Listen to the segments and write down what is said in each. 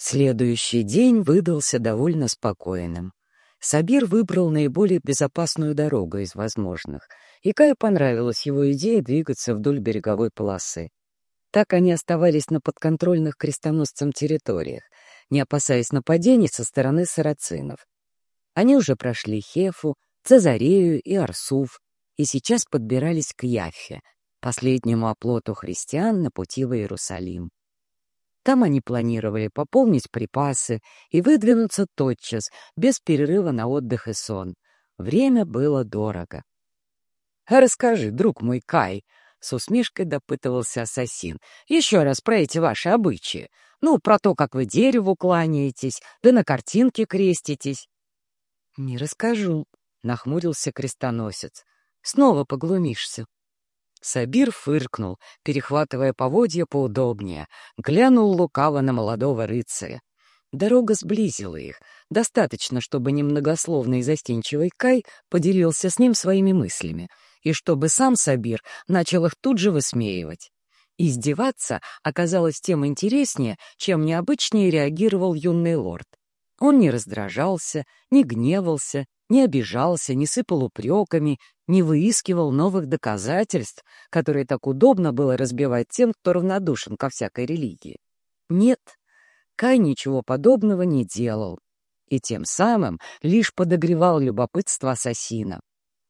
Следующий день выдался довольно спокойным. Сабир выбрал наиболее безопасную дорогу из возможных, и Каю понравилась его идея двигаться вдоль береговой полосы. Так они оставались на подконтрольных крестоносцам территориях, не опасаясь нападений со стороны сарацинов. Они уже прошли Хефу, Цезарею и Арсуф, и сейчас подбирались к Яфе, последнему оплоту христиан на пути в Иерусалим. Там они планировали пополнить припасы и выдвинуться тотчас, без перерыва на отдых и сон. Время было дорого. «Расскажи, друг мой Кай», — с усмешкой допытывался ассасин, — «еще раз про эти ваши обычаи. Ну, про то, как вы дереву кланяетесь, да на картинке креститесь». «Не расскажу», — нахмурился крестоносец. «Снова поглумишься». Сабир фыркнул, перехватывая поводья поудобнее, глянул лукаво на молодого рыцаря. Дорога сблизила их, достаточно, чтобы немногословный и застенчивый Кай поделился с ним своими мыслями, и чтобы сам Сабир начал их тут же высмеивать. Издеваться оказалось тем интереснее, чем необычнее реагировал юный лорд. Он не раздражался, не гневался, не обижался, не сыпал упреками, не выискивал новых доказательств, которые так удобно было разбивать тем, кто равнодушен ко всякой религии. Нет, Кай ничего подобного не делал, и тем самым лишь подогревал любопытство ассасина.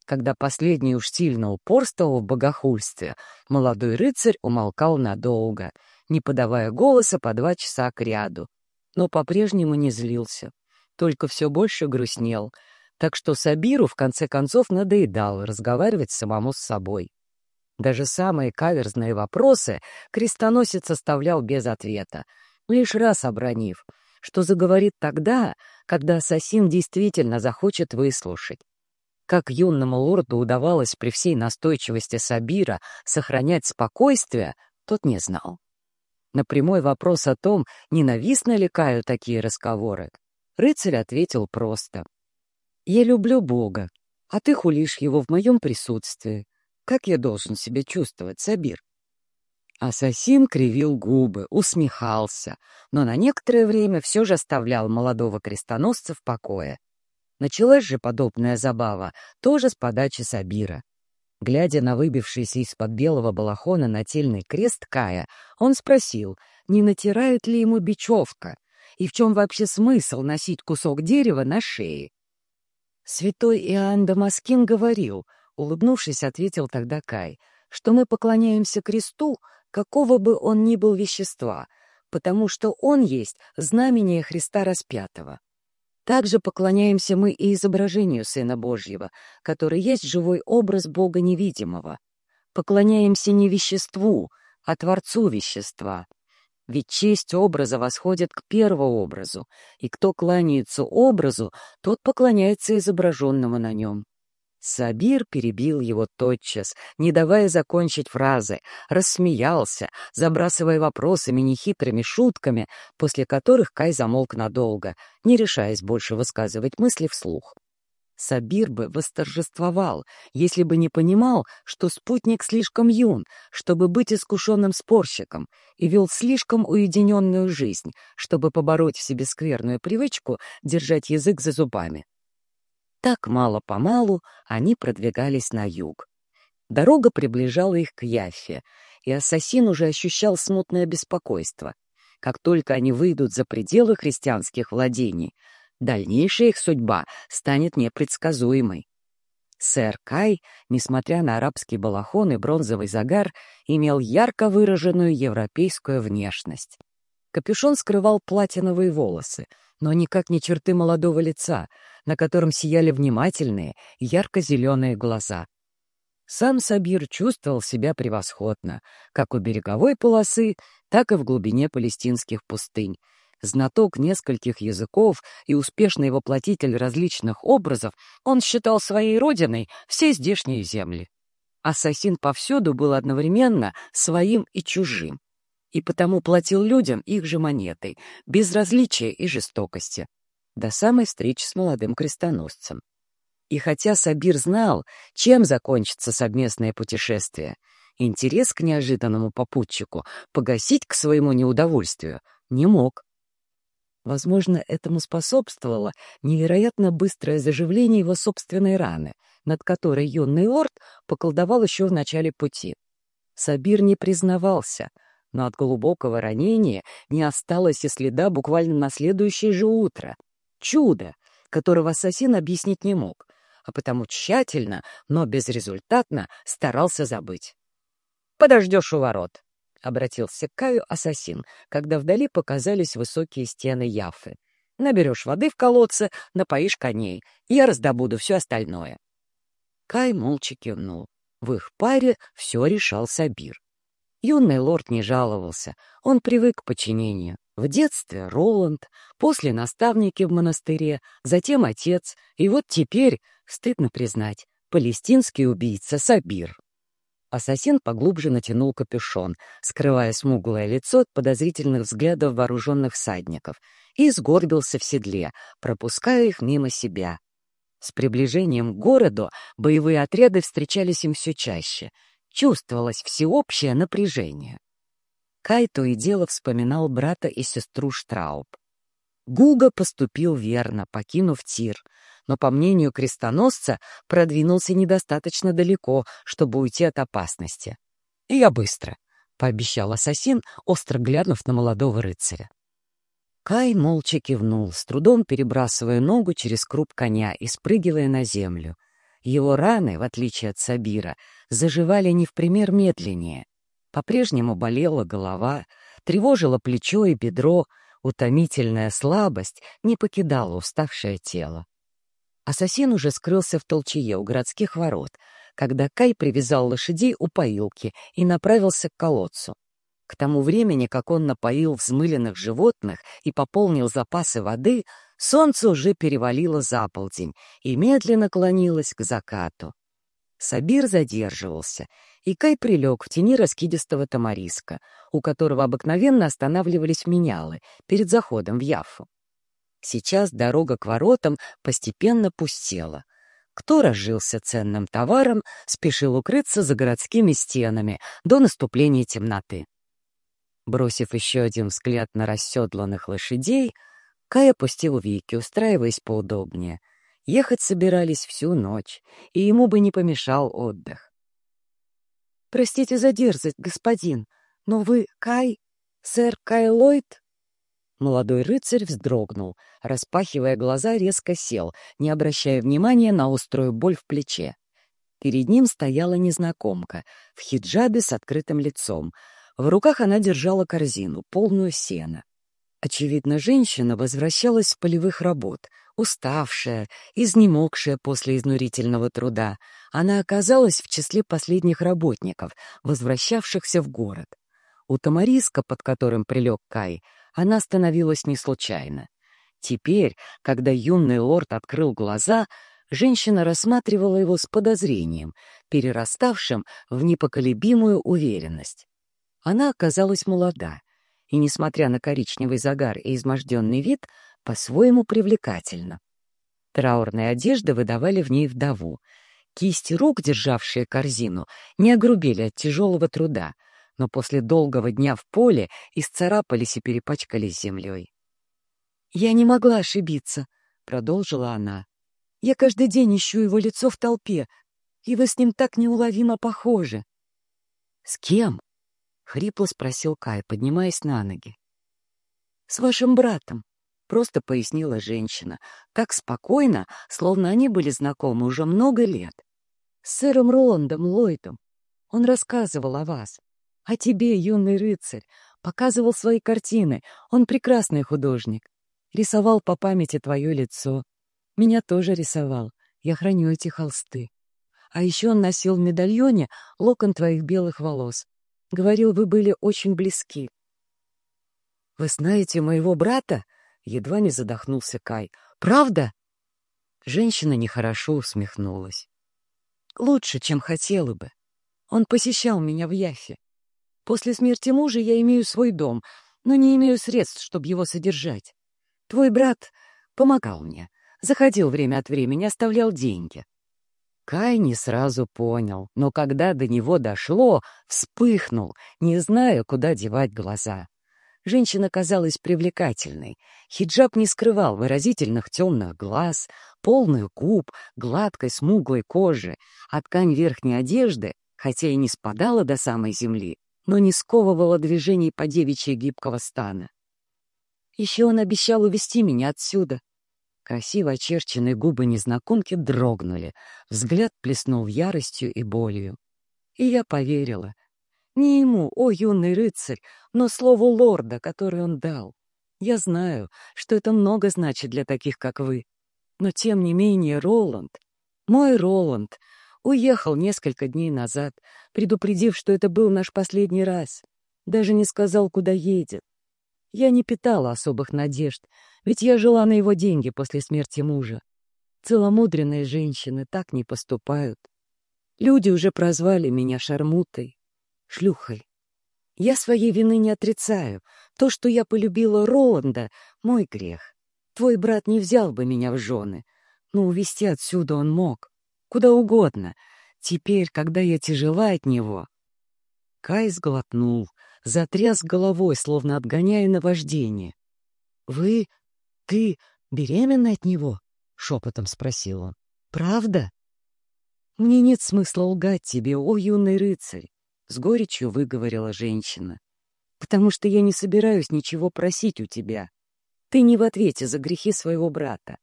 Когда последний уж сильно упорствовал в богохульстве, молодой рыцарь умолкал надолго, не подавая голоса по два часа к ряду, но по-прежнему не злился, только все больше грустнел — так что Сабиру в конце концов надоедало разговаривать самому с собой. Даже самые каверзные вопросы крестоносец оставлял без ответа, лишь раз обронив, что заговорит тогда, когда ассасин действительно захочет выслушать. Как юному лорду удавалось при всей настойчивости Сабира сохранять спокойствие, тот не знал. На прямой вопрос о том, ненавистны ли Каю такие разговоры, рыцарь ответил просто — я люблю Бога, а ты хулишь его в моем присутствии. Как я должен себя чувствовать, Сабир? Ассасин кривил губы, усмехался, но на некоторое время все же оставлял молодого крестоносца в покое. Началась же подобная забава тоже с подачи Сабира. Глядя на выбившийся из-под белого балахона нательный крест Кая, он спросил, не натирает ли ему бечевка, и в чем вообще смысл носить кусок дерева на шее. Святой Иоанн Дамаскин говорил, улыбнувшись, ответил тогда Кай, что мы поклоняемся кресту, какого бы он ни был вещества, потому что он есть знамение Христа распятого. Также поклоняемся мы и изображению Сына Божьего, который есть живой образ Бога невидимого. Поклоняемся не веществу, а Творцу вещества. Ведь честь образа восходит к первообразу, и кто кланяется образу, тот поклоняется изображенному на нем. Сабир перебил его тотчас, не давая закончить фразы, рассмеялся, забрасывая вопросами нехитрыми шутками, после которых Кай замолк надолго, не решаясь больше высказывать мысли вслух. Сабир бы восторжествовал, если бы не понимал, что спутник слишком юн, чтобы быть искушенным спорщиком, и вел слишком уединенную жизнь, чтобы побороть в себе скверную привычку держать язык за зубами. Так мало-помалу они продвигались на юг. Дорога приближала их к Яффе, и ассасин уже ощущал смутное беспокойство. Как только они выйдут за пределы христианских владений — дальнейшая их судьба станет непредсказуемой. Сэр Кай, несмотря на арабский балахон и бронзовый загар, имел ярко выраженную европейскую внешность. Капюшон скрывал платиновые волосы, но никак не черты молодого лица, на котором сияли внимательные, ярко-зеленые глаза. Сам Сабир чувствовал себя превосходно, как у береговой полосы, так и в глубине палестинских пустынь, Знаток нескольких языков и успешный воплотитель различных образов, он считал своей родиной все здешние земли. Ассасин повсюду был одновременно своим и чужим, и потому платил людям их же монетой, без различия и жестокости, до самой встречи с молодым крестоносцем. И хотя Сабир знал, чем закончится совместное путешествие, интерес к неожиданному попутчику погасить к своему неудовольствию не мог. Возможно, этому способствовало невероятно быстрое заживление его собственной раны, над которой юный лорд поколдовал еще в начале пути. Сабир не признавался, но от глубокого ранения не осталось и следа буквально на следующее же утро. Чудо, которого ассасин объяснить не мог, а потому тщательно, но безрезультатно старался забыть. «Подождешь у ворот», — обратился к Каю ассасин, когда вдали показались высокие стены Яфы. «Наберешь воды в колодце, напоишь коней, я раздобуду все остальное». Кай молча кивнул. В их паре все решал Сабир. Юный лорд не жаловался, он привык к подчинению. В детстве Роланд, после наставники в монастыре, затем отец, и вот теперь, стыдно признать, палестинский убийца Сабир. Ассасин поглубже натянул капюшон, скрывая смуглое лицо от подозрительных взглядов вооруженных всадников, и сгорбился в седле, пропуская их мимо себя. С приближением к городу боевые отряды встречались им все чаще. Чувствовалось всеобщее напряжение. Кай то и дело вспоминал брата и сестру Штрауб. Гуга поступил верно, покинув Тир — но, по мнению крестоносца, продвинулся недостаточно далеко, чтобы уйти от опасности. «И я быстро», — пообещал ассасин, остро глянув на молодого рыцаря. Кай молча кивнул, с трудом перебрасывая ногу через круп коня и спрыгивая на землю. Его раны, в отличие от Сабира, заживали не в пример медленнее. По-прежнему болела голова, тревожило плечо и бедро, утомительная слабость не покидала уставшее тело. Ассасин уже скрылся в толчее у городских ворот, когда Кай привязал лошадей у поилки и направился к колодцу. К тому времени, как он напоил взмыленных животных и пополнил запасы воды, солнце уже перевалило за полдень и медленно клонилось к закату. Сабир задерживался, и Кай прилег в тени раскидистого тамариска, у которого обыкновенно останавливались менялы перед заходом в Яфу. Сейчас дорога к воротам постепенно пустела. Кто разжился ценным товаром, спешил укрыться за городскими стенами до наступления темноты. Бросив еще один взгляд на расседланных лошадей, Кай опустил веки, устраиваясь поудобнее. Ехать собирались всю ночь, и ему бы не помешал отдых. «Простите за господин, но вы Кай, сэр Кай Ллойд?» Молодой рыцарь вздрогнул, распахивая глаза, резко сел, не обращая внимания на острую боль в плече. Перед ним стояла незнакомка, в хиджабе с открытым лицом. В руках она держала корзину, полную сена. Очевидно, женщина возвращалась с полевых работ, уставшая, изнемогшая после изнурительного труда. Она оказалась в числе последних работников, возвращавшихся в город. У Тамариска, под которым прилег Кай, она становилась не случайно. Теперь, когда юный лорд открыл глаза, женщина рассматривала его с подозрением, перераставшим в непоколебимую уверенность. Она оказалась молода, и, несмотря на коричневый загар и изможденный вид, по-своему привлекательна. Траурные одежды выдавали в ней вдову. Кисти рук, державшие корзину, не огрубели от тяжелого труда — но после долгого дня в поле исцарапались и перепачкались землей. «Я не могла ошибиться», — продолжила она. «Я каждый день ищу его лицо в толпе, и вы с ним так неуловимо похожи». «С кем?» — хрипло спросил Кай, поднимаясь на ноги. «С вашим братом», — просто пояснила женщина, так спокойно, словно они были знакомы уже много лет. «С сэром Роландом Ллойдом. Он рассказывал о вас. А тебе, юный рыцарь, показывал свои картины. Он прекрасный художник. Рисовал по памяти твое лицо. Меня тоже рисовал. Я храню эти холсты. А еще он носил в медальоне локон твоих белых волос. Говорил, вы были очень близки. «Вы знаете моего брата?» Едва не задохнулся Кай. «Правда?» Женщина нехорошо усмехнулась. «Лучше, чем хотела бы. Он посещал меня в Яфе. После смерти мужа я имею свой дом, но не имею средств, чтобы его содержать. Твой брат помогал мне, заходил время от времени, оставлял деньги. Кай не сразу понял, но когда до него дошло, вспыхнул, не зная, куда девать глаза. Женщина казалась привлекательной. Хиджаб не скрывал выразительных темных глаз, полных губ, гладкой смуглой кожи, а ткань верхней одежды, хотя и не спадала до самой земли, но не сковывала движений по девичьей гибкого стана. Еще он обещал увести меня отсюда. Красиво очерченные губы незнакомки дрогнули, взгляд плеснул яростью и болью. И я поверила. Не ему, о юный рыцарь, но слову лорда, который он дал. Я знаю, что это много значит для таких, как вы. Но тем не менее Роланд, мой Роланд, уехал несколько дней назад, предупредив, что это был наш последний раз. Даже не сказал, куда едет. Я не питала особых надежд, ведь я жила на его деньги после смерти мужа. Целомудренные женщины так не поступают. Люди уже прозвали меня шармутой, шлюхой. Я своей вины не отрицаю. То, что я полюбила Роланда, — мой грех. Твой брат не взял бы меня в жены, но увезти отсюда он мог. Куда угодно. Теперь, когда я тяжела от него... Кай сглотнул, затряс головой, словно отгоняя наваждение. — Вы... ты беременна от него? — шепотом спросил он. — Правда? — Мне нет смысла лгать тебе, о юный рыцарь, — с горечью выговорила женщина. — Потому что я не собираюсь ничего просить у тебя. Ты не в ответе за грехи своего брата.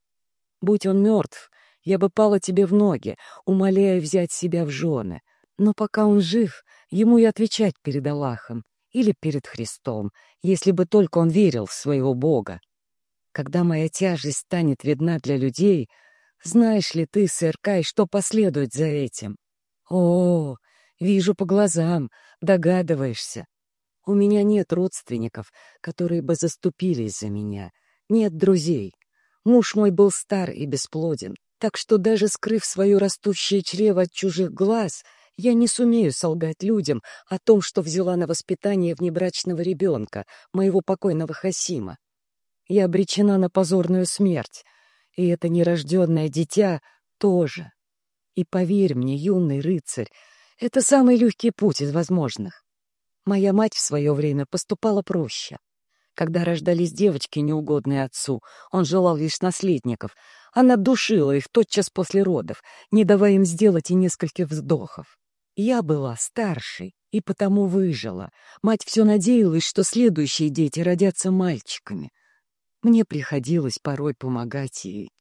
Будь он мертв, я бы пала тебе в ноги, умоляя взять себя в жены. Но пока он жив, ему и отвечать перед Аллахом или перед Христом, если бы только он верил в своего Бога. Когда моя тяжесть станет видна для людей, знаешь ли ты, сэр Кай, что последует за этим? О, вижу по глазам, догадываешься. У меня нет родственников, которые бы заступились за меня. Нет друзей. Муж мой был стар и бесплоден, так что даже скрыв свое растущее чрево от чужих глаз — я не сумею солгать людям о том, что взяла на воспитание внебрачного ребенка, моего покойного Хасима. Я обречена на позорную смерть, и это нерожденное дитя тоже. И поверь мне, юный рыцарь, это самый легкий путь из возможных. Моя мать в свое время поступала проще. Когда рождались девочки, неугодные отцу, он желал лишь наследников. Она душила их тотчас после родов, не давая им сделать и нескольких вздохов. Я была старшей и потому выжила. Мать все надеялась, что следующие дети родятся мальчиками. Мне приходилось порой помогать ей.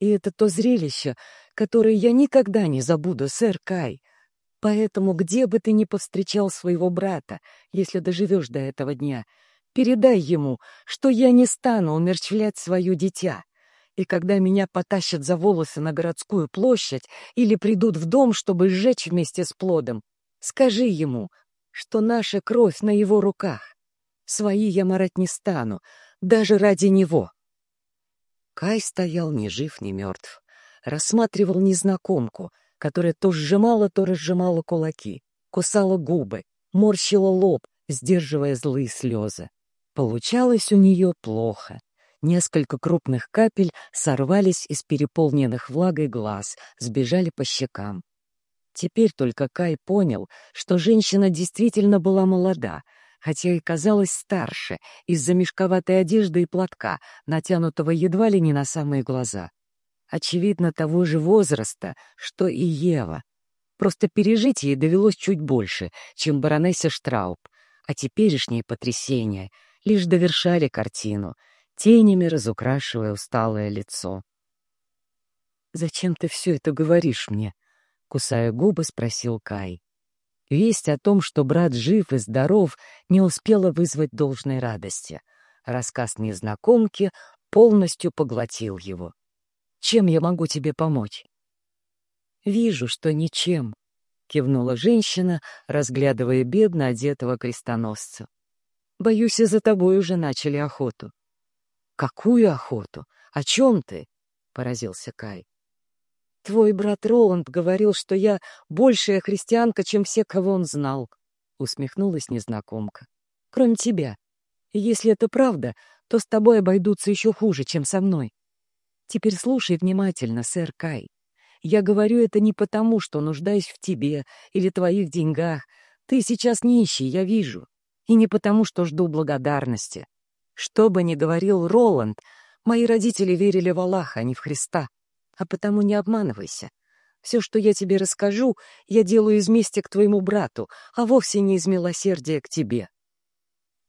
И это то зрелище, которое я никогда не забуду, сэр Кай. Поэтому где бы ты ни повстречал своего брата, если доживешь до этого дня, передай ему, что я не стану умерщвлять свое дитя и когда меня потащат за волосы на городскую площадь или придут в дом, чтобы сжечь вместе с плодом, скажи ему, что наша кровь на его руках. Свои я марать не стану, даже ради него. Кай стоял ни жив, ни мертв, рассматривал незнакомку, которая то сжимала, то разжимала кулаки, кусала губы, морщила лоб, сдерживая злые слезы. Получалось у нее плохо. Несколько крупных капель сорвались из переполненных влагой глаз, сбежали по щекам. Теперь только Кай понял, что женщина действительно была молода, хотя и казалась старше из-за мешковатой одежды и платка, натянутого едва ли не на самые глаза. Очевидно, того же возраста, что и Ева. Просто пережить ей довелось чуть больше, чем баронессе Штрауб, а теперешние потрясения лишь довершали картину — тенями разукрашивая усталое лицо. «Зачем ты все это говоришь мне?» — кусая губы, спросил Кай. Весть о том, что брат жив и здоров, не успела вызвать должной радости. Рассказ незнакомки полностью поглотил его. «Чем я могу тебе помочь?» «Вижу, что ничем», — кивнула женщина, разглядывая бедно одетого крестоносца. «Боюсь, и за тобой уже начали охоту». «Какую охоту? О чем ты?» — поразился Кай. «Твой брат Роланд говорил, что я большая христианка, чем все, кого он знал», — усмехнулась незнакомка. «Кроме тебя. Если это правда, то с тобой обойдутся еще хуже, чем со мной. Теперь слушай внимательно, сэр Кай. Я говорю это не потому, что нуждаюсь в тебе или твоих деньгах. Ты сейчас нищий, я вижу. И не потому, что жду благодарности. Что бы ни говорил Роланд, мои родители верили в Аллаха, а не в Христа. А потому не обманывайся. Все, что я тебе расскажу, я делаю из мести к твоему брату, а вовсе не из милосердия к тебе.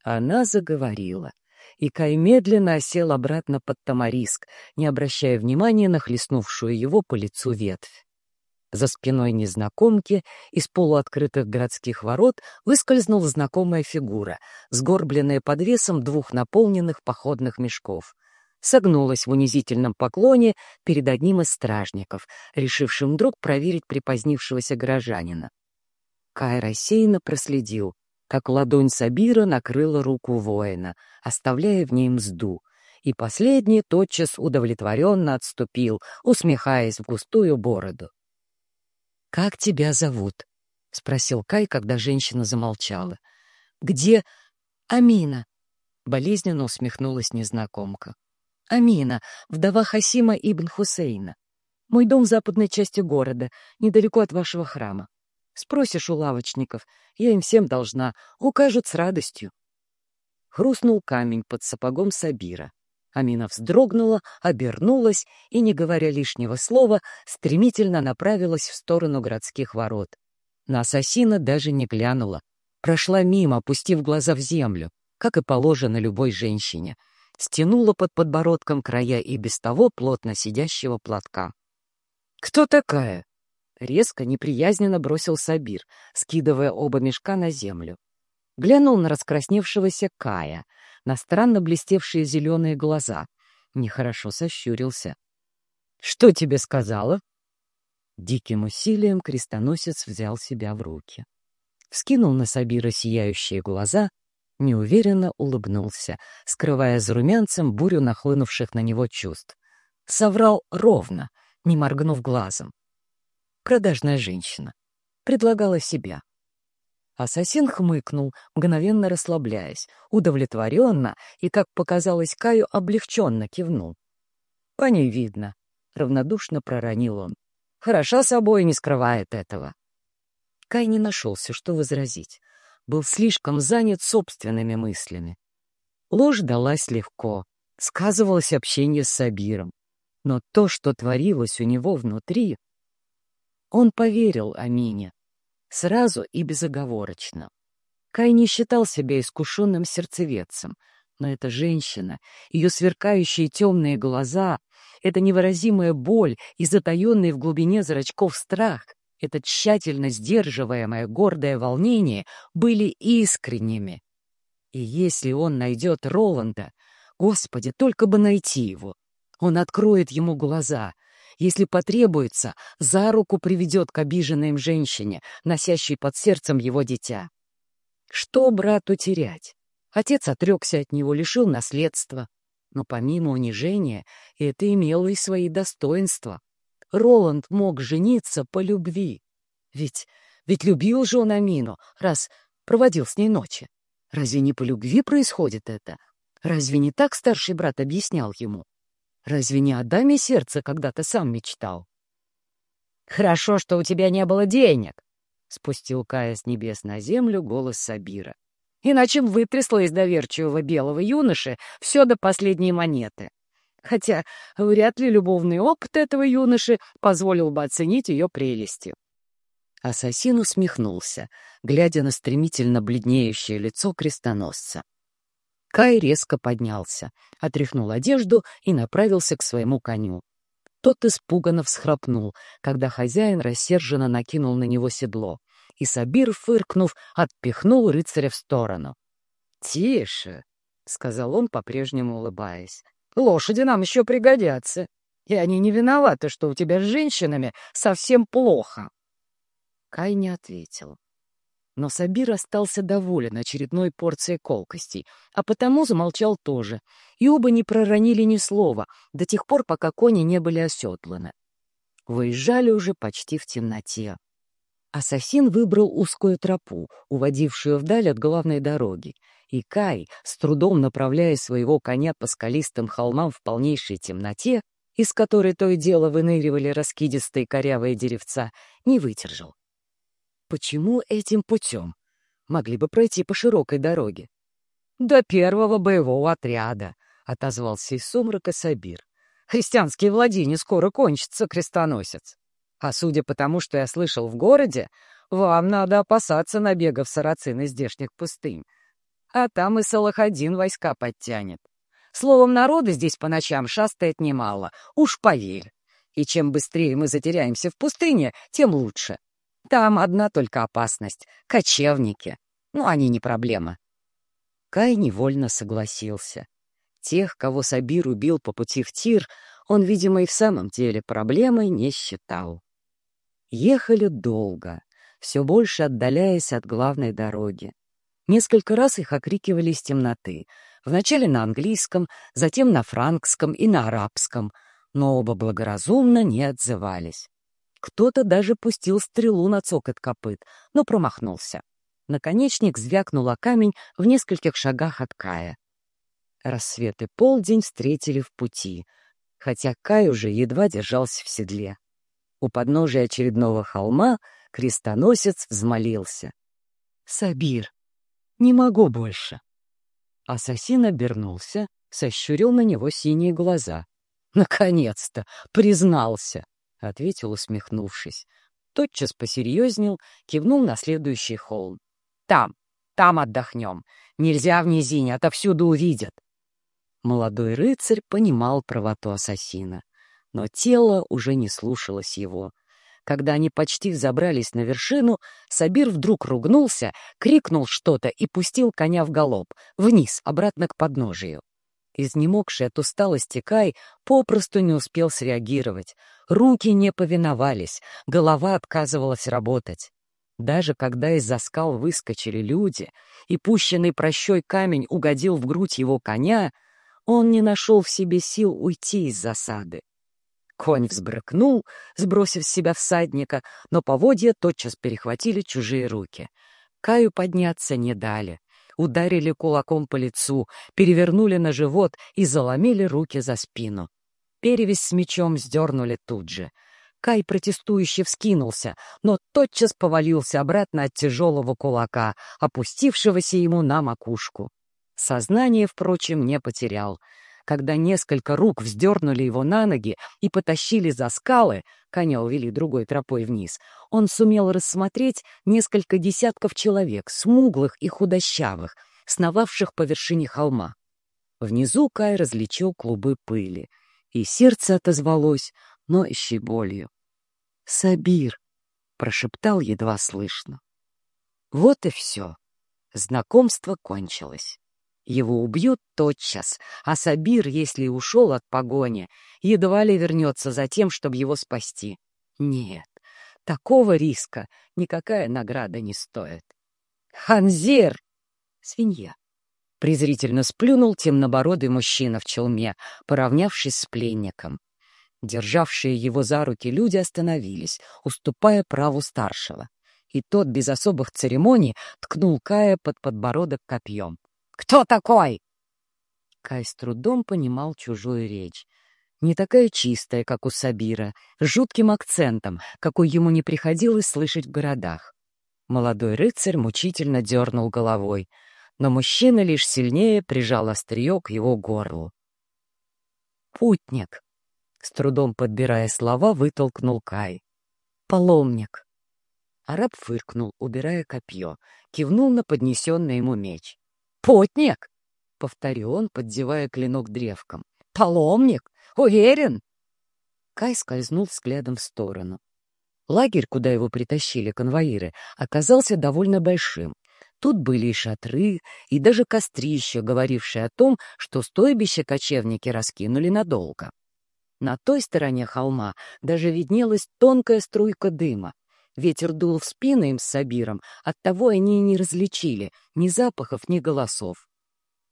Она заговорила, и Кай медленно осел обратно под тамариск, не обращая внимания на хлестнувшую его по лицу ветвь. За спиной незнакомки из полуоткрытых городских ворот выскользнула знакомая фигура, сгорбленная под весом двух наполненных походных мешков. Согнулась в унизительном поклоне перед одним из стражников, решившим вдруг проверить припозднившегося горожанина. Кай рассеянно проследил, как ладонь Сабира накрыла руку воина, оставляя в ней мзду, и последний тотчас удовлетворенно отступил, усмехаясь в густую бороду. «Как тебя зовут?» — спросил Кай, когда женщина замолчала. «Где Амина?» — болезненно усмехнулась незнакомка. «Амина, вдова Хасима ибн Хусейна. Мой дом в западной части города, недалеко от вашего храма. Спросишь у лавочников, я им всем должна, укажут с радостью». Хрустнул камень под сапогом Сабира. Амина вздрогнула, обернулась и, не говоря лишнего слова, стремительно направилась в сторону городских ворот. На ассасина даже не глянула. Прошла мимо, опустив глаза в землю, как и положено любой женщине. Стянула под подбородком края и без того плотно сидящего платка. «Кто такая?» Резко, неприязненно бросил Сабир, скидывая оба мешка на землю. Глянул на раскрасневшегося Кая — на странно блестевшие зеленые глаза. Нехорошо сощурился. «Что тебе сказала?» Диким усилием крестоносец взял себя в руки. Вскинул на Сабира сияющие глаза, неуверенно улыбнулся, скрывая за румянцем бурю нахлынувших на него чувств. Соврал ровно, не моргнув глазом. Продажная женщина. Предлагала себя. Ассасин хмыкнул, мгновенно расслабляясь, удовлетворенно и, как показалось Каю, облегченно кивнул. «По ней видно», — равнодушно проронил он. «Хороша собой, не скрывает этого». Кай не нашелся, что возразить. Был слишком занят собственными мыслями. Ложь далась легко, сказывалось общение с Сабиром. Но то, что творилось у него внутри... Он поверил Амине, Сразу и безоговорочно. Кай не считал себя искушенным сердцеведцем, но эта женщина, ее сверкающие темные глаза, эта невыразимая боль и затаенный в глубине зрачков страх, это тщательно сдерживаемое гордое волнение были искренними. И если он найдет Роланда, Господи, только бы найти его, он откроет ему глаза, если потребуется, за руку приведет к обиженной им женщине, носящей под сердцем его дитя. Что брату терять? Отец отрекся от него, лишил наследства. Но помимо унижения, это имело и свои достоинства. Роланд мог жениться по любви. Ведь, ведь любил же он Амину, раз проводил с ней ночи. Разве не по любви происходит это? Разве не так старший брат объяснял ему? Разве не о даме сердца когда-то сам мечтал? «Хорошо, что у тебя не было денег», — спустил Кая с небес на землю голос Сабира. «Иначе вытрясла из доверчивого белого юноши все до последней монеты. Хотя вряд ли любовный опыт этого юноши позволил бы оценить ее прелести». Ассасин усмехнулся, глядя на стремительно бледнеющее лицо крестоносца. Кай резко поднялся, отряхнул одежду и направился к своему коню. Тот испуганно всхрапнул, когда хозяин рассерженно накинул на него седло, и Сабир, фыркнув, отпихнул рыцаря в сторону. «Тише!» — сказал он, по-прежнему улыбаясь. «Лошади нам еще пригодятся, и они не виноваты, что у тебя с женщинами совсем плохо». Кай не ответил. Но Сабир остался доволен очередной порцией колкостей, а потому замолчал тоже, и оба не проронили ни слова до тех пор, пока кони не были оседланы. Выезжали уже почти в темноте. Ассасин выбрал узкую тропу, уводившую вдаль от главной дороги, и Кай, с трудом направляя своего коня по скалистым холмам в полнейшей темноте, из которой то и дело выныривали раскидистые корявые деревца, не выдержал. Почему этим путем? Могли бы пройти по широкой дороге. «До первого боевого отряда», — отозвался из сумрака Сабир. «Христианские владения скоро кончатся, крестоносец. А судя по тому, что я слышал в городе, вам надо опасаться набегов сарацин из здешних пустынь. А там и Салахадин войска подтянет. Словом, народа здесь по ночам шастает немало, уж поверь. И чем быстрее мы затеряемся в пустыне, тем лучше. Там одна только опасность — кочевники. Ну, они не проблема. Кай невольно согласился. Тех, кого Сабир убил по пути в Тир, он, видимо, и в самом деле проблемой не считал. Ехали долго, все больше отдаляясь от главной дороги. Несколько раз их окрикивали из темноты, вначале на английском, затем на франкском и на арабском, но оба благоразумно не отзывались. Кто-то даже пустил стрелу на цокот копыт, но промахнулся. Наконечник звякнул о камень в нескольких шагах от Кая. Рассвет и полдень встретили в пути, хотя Кай уже едва держался в седле. У подножия очередного холма крестоносец взмолился. «Сабир, не могу больше». Ассасин обернулся, сощурил на него синие глаза. «Наконец-то! Признался!» — ответил, усмехнувшись. Тотчас посерьезнел, кивнул на следующий холм. «Там, там отдохнем. Нельзя в низине, отовсюду увидят». Молодой рыцарь понимал правоту ассасина, но тело уже не слушалось его. Когда они почти взобрались на вершину, Сабир вдруг ругнулся, крикнул что-то и пустил коня в галоп, вниз, обратно к подножию. Изнемогший от усталости Кай попросту не успел среагировать. Руки не повиновались, голова отказывалась работать. Даже когда из-за скал выскочили люди, и пущенный прощой камень угодил в грудь его коня, он не нашел в себе сил уйти из засады. Конь взбрыкнул, сбросив с себя всадника, но поводья тотчас перехватили чужие руки. Каю подняться не дали. Ударили кулаком по лицу, перевернули на живот и заломили руки за спину. Перевязь с мечом сдернули тут же. Кай протестующе вскинулся, но тотчас повалился обратно от тяжелого кулака, опустившегося ему на макушку. Сознание, впрочем, не потерял — когда несколько рук вздернули его на ноги и потащили за скалы, коня увели другой тропой вниз, он сумел рассмотреть несколько десятков человек, смуглых и худощавых, сновавших по вершине холма. Внизу Кай различил клубы пыли, и сердце отозвалось, но ищи болью. «Сабир!» — прошептал едва слышно. Вот и все. Знакомство кончилось. Его убьют тотчас, а Сабир, если ушел от погони, едва ли вернется за тем, чтобы его спасти. Нет, такого риска никакая награда не стоит. «Ханзир!» «Свинья!» Презрительно сплюнул темнобородый мужчина в челме, поравнявшись с пленником. Державшие его за руки люди остановились, уступая праву старшего. И тот без особых церемоний ткнул Кая под подбородок копьем. Кто такой?» Кай с трудом понимал чужую речь. Не такая чистая, как у Сабира, с жутким акцентом, какой ему не приходилось слышать в городах. Молодой рыцарь мучительно дернул головой, но мужчина лишь сильнее прижал острие к его горлу. «Путник», — с трудом подбирая слова, вытолкнул Кай. «Паломник». Араб фыркнул, убирая копье, кивнул на поднесенный ему меч. «Путник!» — повторил он, поддевая клинок древком. «Паломник! Уверен!» Кай скользнул взглядом в сторону. Лагерь, куда его притащили конвоиры, оказался довольно большим. Тут были и шатры, и даже кострища, говорившие о том, что стойбище кочевники раскинули надолго. На той стороне холма даже виднелась тонкая струйка дыма. Ветер дул в спины им с Сабиром, оттого они и не различили ни запахов, ни голосов.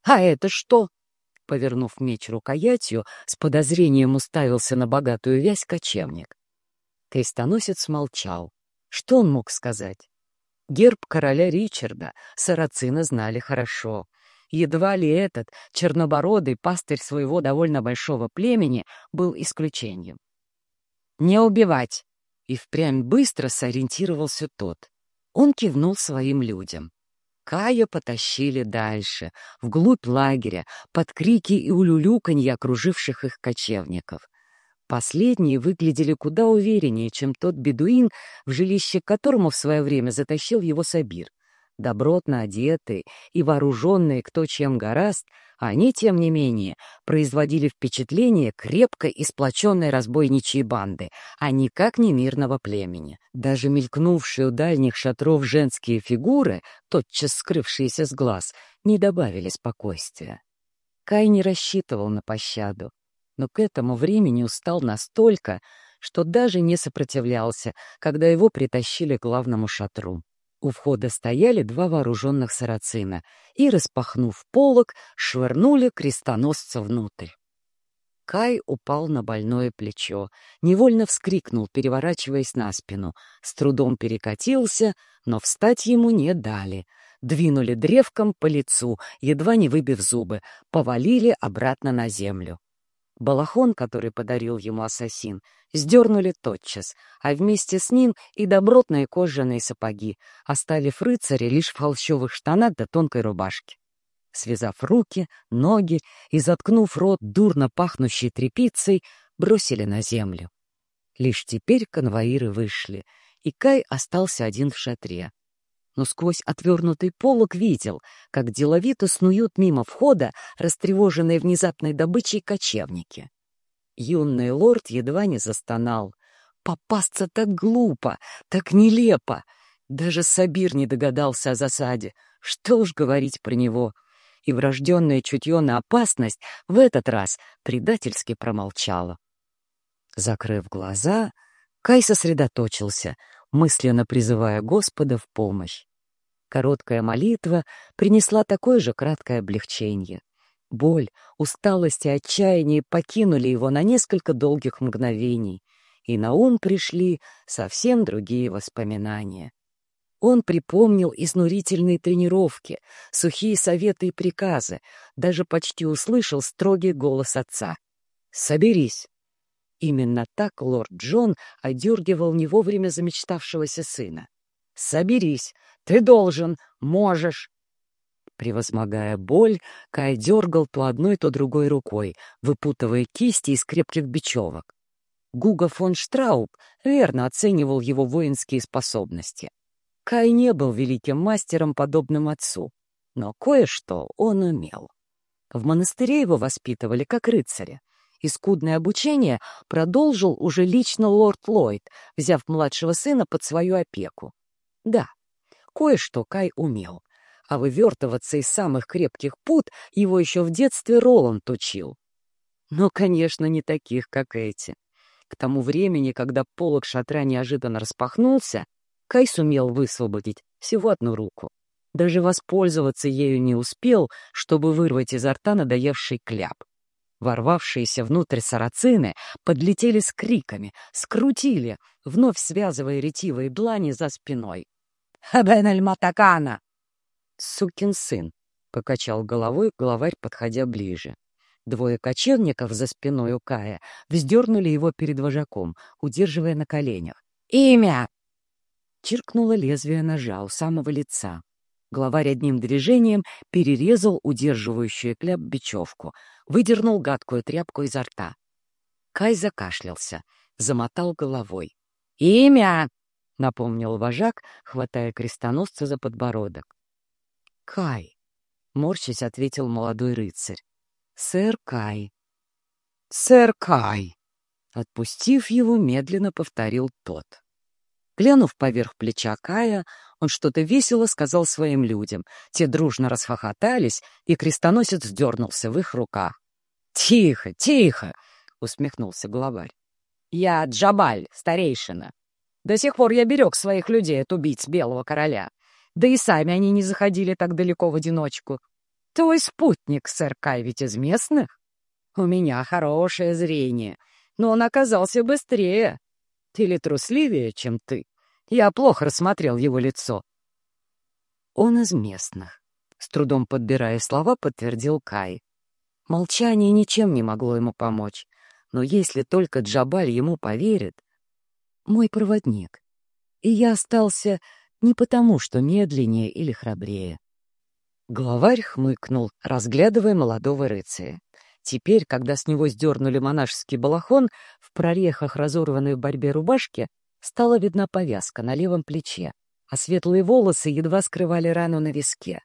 «А это что?» Повернув меч рукоятью, с подозрением уставился на богатую вязь кочевник. Крестоносец молчал. Что он мог сказать? Герб короля Ричарда сарацины знали хорошо. Едва ли этот, чернобородый пастырь своего довольно большого племени, был исключением. «Не убивать!» И впрямь быстро сориентировался тот. Он кивнул своим людям. Кая потащили дальше, вглубь лагеря, под крики и улюлюканье окруживших их кочевников. Последние выглядели куда увереннее, чем тот бедуин, в жилище которому в свое время затащил его Сабир. Добротно одетые и вооруженные кто чем гораст, они, тем не менее, производили впечатление крепко и сплоченной разбойничьей банды, а никак не мирного племени. Даже мелькнувшие у дальних шатров женские фигуры, тотчас скрывшиеся с глаз, не добавили спокойствия. Кай не рассчитывал на пощаду но к этому времени устал настолько, что даже не сопротивлялся, когда его притащили к главному шатру. У входа стояли два вооруженных сарацина и, распахнув полог, швырнули крестоносца внутрь. Кай упал на больное плечо, невольно вскрикнул, переворачиваясь на спину, с трудом перекатился, но встать ему не дали. Двинули древком по лицу, едва не выбив зубы, повалили обратно на землю. Балахон, который подарил ему ассасин, сдернули тотчас, а вместе с ним и добротные кожаные сапоги, оставив рыцаря лишь в холщовых штанах до тонкой рубашки. Связав руки, ноги и заткнув рот дурно пахнущей тряпицей, бросили на землю. Лишь теперь конвоиры вышли, и Кай остался один в шатре но сквозь отвернутый полог видел, как деловито снуют мимо входа растревоженные внезапной добычей кочевники. Юный лорд едва не застонал. Попасться так глупо, так нелепо. Даже Сабир не догадался о засаде. Что уж говорить про него. И врожденное чутье на опасность в этот раз предательски промолчало. Закрыв глаза, Кай сосредоточился — мысленно призывая Господа в помощь. Короткая молитва принесла такое же краткое облегчение. Боль, усталость и отчаяние покинули его на несколько долгих мгновений, и на ум пришли совсем другие воспоминания. Он припомнил изнурительные тренировки, сухие советы и приказы, даже почти услышал строгий голос отца. «Соберись, Именно так лорд Джон одергивал не вовремя замечтавшегося сына. «Соберись! Ты должен! Можешь!» Превозмогая боль, Кай дергал то одной, то другой рукой, выпутывая кисти из крепких бечевок. Гуга фон Штрауб верно оценивал его воинские способности. Кай не был великим мастером, подобным отцу, но кое-что он умел. В монастыре его воспитывали как рыцаря, и скудное обучение продолжил уже лично лорд Ллойд, взяв младшего сына под свою опеку. Да, кое-что Кай умел, а вывертываться из самых крепких пут его еще в детстве Роланд учил. Но, конечно, не таких, как эти. К тому времени, когда полог шатра неожиданно распахнулся, Кай сумел высвободить всего одну руку. Даже воспользоваться ею не успел, чтобы вырвать изо рта надоевший кляп. Ворвавшиеся внутрь сарацины подлетели с криками, скрутили, вновь связывая ретивые длани за спиной. «Хабен матакана «Сукин сын!» — покачал головой главарь, подходя ближе. Двое кочевников за спиной у Кая вздернули его перед вожаком, удерживая на коленях. «Имя!» Чиркнуло лезвие ножа у самого лица. Главарь одним движением перерезал удерживающую кляп бечевку, выдернул гадкую тряпку изо рта. Кай закашлялся, замотал головой. «Имя!» — напомнил вожак, хватая крестоносца за подбородок. «Кай!» — морщись ответил молодой рыцарь. «Сэр Кай!» «Сэр Кай!» Отпустив его, медленно повторил тот. Глянув поверх плеча Кая, он что-то весело сказал своим людям. Те дружно расхохотались, и крестоносец дернулся в их руках. «Тихо, тихо!» — усмехнулся главарь. «Я Джабаль, старейшина. До сих пор я берег своих людей от убийц Белого Короля. Да и сами они не заходили так далеко в одиночку. Твой спутник, сэр Кай, ведь из местных? У меня хорошее зрение, но он оказался быстрее. Ты ли трусливее, чем ты?» Я плохо рассмотрел его лицо. Он из местных. С трудом подбирая слова, подтвердил Кай. Молчание ничем не могло ему помочь. Но если только Джабаль ему поверит... Мой проводник. И я остался не потому, что медленнее или храбрее. Главарь хмыкнул, разглядывая молодого рыцаря. Теперь, когда с него сдернули монашеский балахон, в прорехах разорванной в борьбе рубашки стала видна повязка на левом плече, а светлые волосы едва скрывали рану на виске.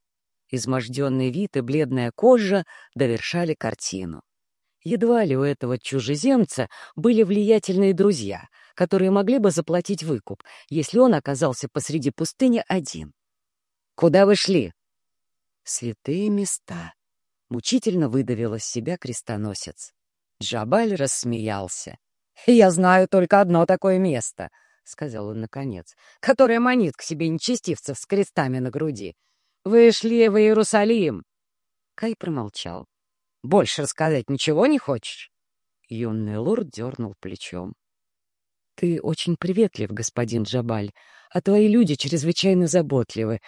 Изможденный вид и бледная кожа довершали картину. Едва ли у этого чужеземца были влиятельные друзья, которые могли бы заплатить выкуп, если он оказался посреди пустыни один. «Куда вы шли?» «Святые места», — мучительно выдавил из себя крестоносец. Джабаль рассмеялся. «Я знаю только одно такое место», — сказал он наконец, «которое манит к себе нечестивцев с крестами на груди. Вы шли в Иерусалим!» Кай промолчал. «Больше рассказать ничего не хочешь?» Юный лорд дернул плечом. «Ты очень приветлив, господин Джабаль, а твои люди чрезвычайно заботливы,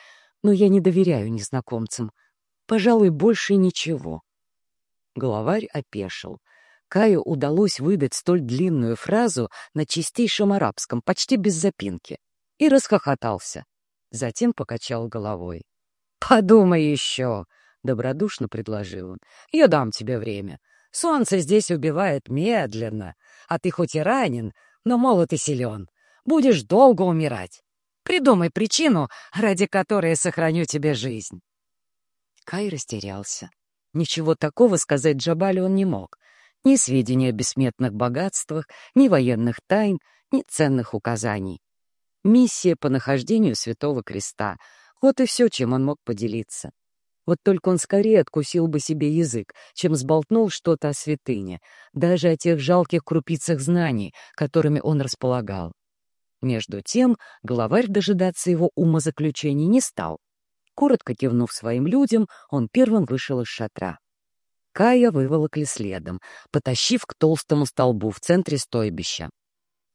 но я не доверяю незнакомцам. Пожалуй, больше ничего». Главарь опешил. Каю удалось выдать столь длинную фразу на чистейшем арабском, почти без запинки, и расхохотался. Затем покачал головой. «Подумай еще!» — добродушно предложил он. «Я дам тебе время. Солнце здесь убивает медленно, а ты хоть и ранен, но молод и силен. Будешь долго умирать. Придумай причину, ради которой я сохраню тебе жизнь». Кай растерялся. Ничего такого сказать Джабалю он не мог. Ни сведений о бессмертных богатствах, ни военных тайн, ни ценных указаний. Миссия по нахождению Святого Креста — вот и все, чем он мог поделиться. Вот только он скорее откусил бы себе язык, чем сболтнул что-то о святыне, даже о тех жалких крупицах знаний, которыми он располагал. Между тем главарь дожидаться его умозаключений не стал. Коротко кивнув своим людям, он первым вышел из шатра. Кая выволокли следом, потащив к толстому столбу в центре стойбища.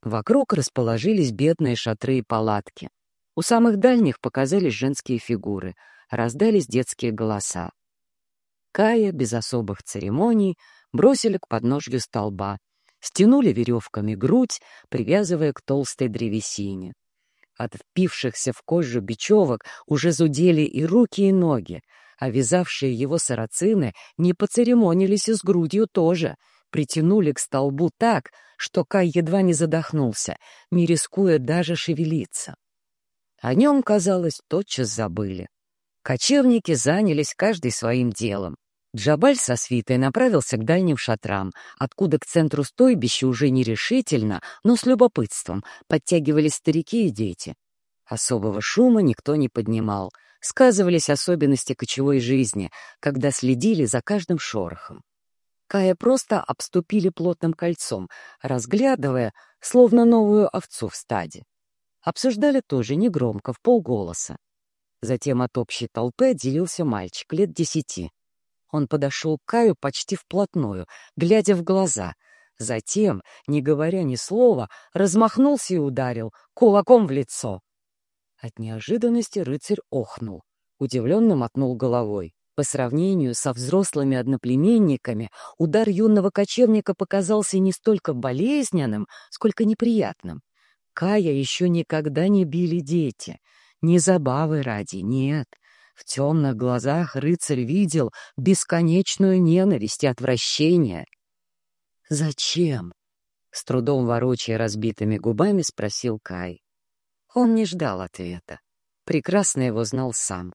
Вокруг расположились бедные шатры и палатки. У самых дальних показались женские фигуры, раздались детские голоса. Кая без особых церемоний бросили к подножью столба, стянули веревками грудь, привязывая к толстой древесине. От впившихся в кожу бечевок уже зудели и руки, и ноги, а вязавшие его сарацины не поцеремонились и с грудью тоже, притянули к столбу так, что Кай едва не задохнулся, не рискуя даже шевелиться. О нем, казалось, тотчас забыли. Кочевники занялись каждый своим делом. Джабаль со свитой направился к дальним шатрам, откуда к центру стойбища уже нерешительно, но с любопытством подтягивались старики и дети. Особого шума никто не поднимал. Сказывались особенности кочевой жизни, когда следили за каждым шорохом. Кая просто обступили плотным кольцом, разглядывая, словно новую овцу в стаде. Обсуждали тоже негромко, в полголоса. Затем от общей толпы отделился мальчик лет десяти. Он подошел к Каю почти вплотную, глядя в глаза. Затем, не говоря ни слова, размахнулся и ударил кулаком в лицо. От неожиданности рыцарь охнул, удивленно мотнул головой. По сравнению со взрослыми одноплеменниками, удар юного кочевника показался не столько болезненным, сколько неприятным. Кая еще никогда не били дети. Не забавы ради, нет. В темных глазах рыцарь видел бесконечную ненависть и отвращение. «Зачем?» — с трудом ворочая разбитыми губами спросил Кай. Он не ждал ответа. Прекрасно его знал сам.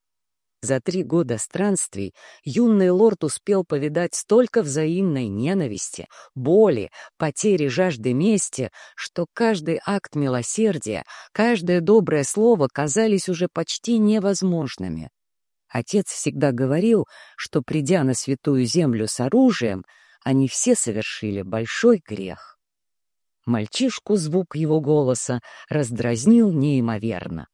За три года странствий юный лорд успел повидать столько взаимной ненависти, боли, потери жажды мести, что каждый акт милосердия, каждое доброе слово казались уже почти невозможными. Отец всегда говорил, что, придя на святую землю с оружием, они все совершили большой грех. Мальчишку звук его голоса раздразнил неимоверно.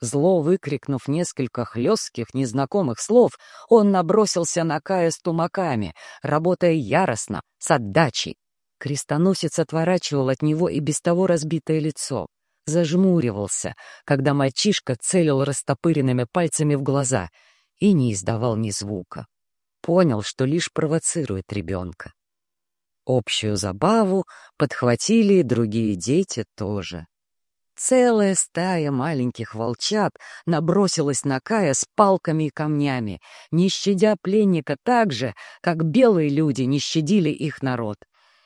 Зло выкрикнув несколько хлестких, незнакомых слов, он набросился на Кая с тумаками, работая яростно, с отдачей. Крестоносец отворачивал от него и без того разбитое лицо. Зажмуривался, когда мальчишка целил растопыренными пальцами в глаза и не издавал ни звука. Понял, что лишь провоцирует ребенка. Общую забаву подхватили и другие дети тоже. Целая стая маленьких волчат набросилась на Кая с палками и камнями, не щадя пленника так же, как белые люди не щадили их народ.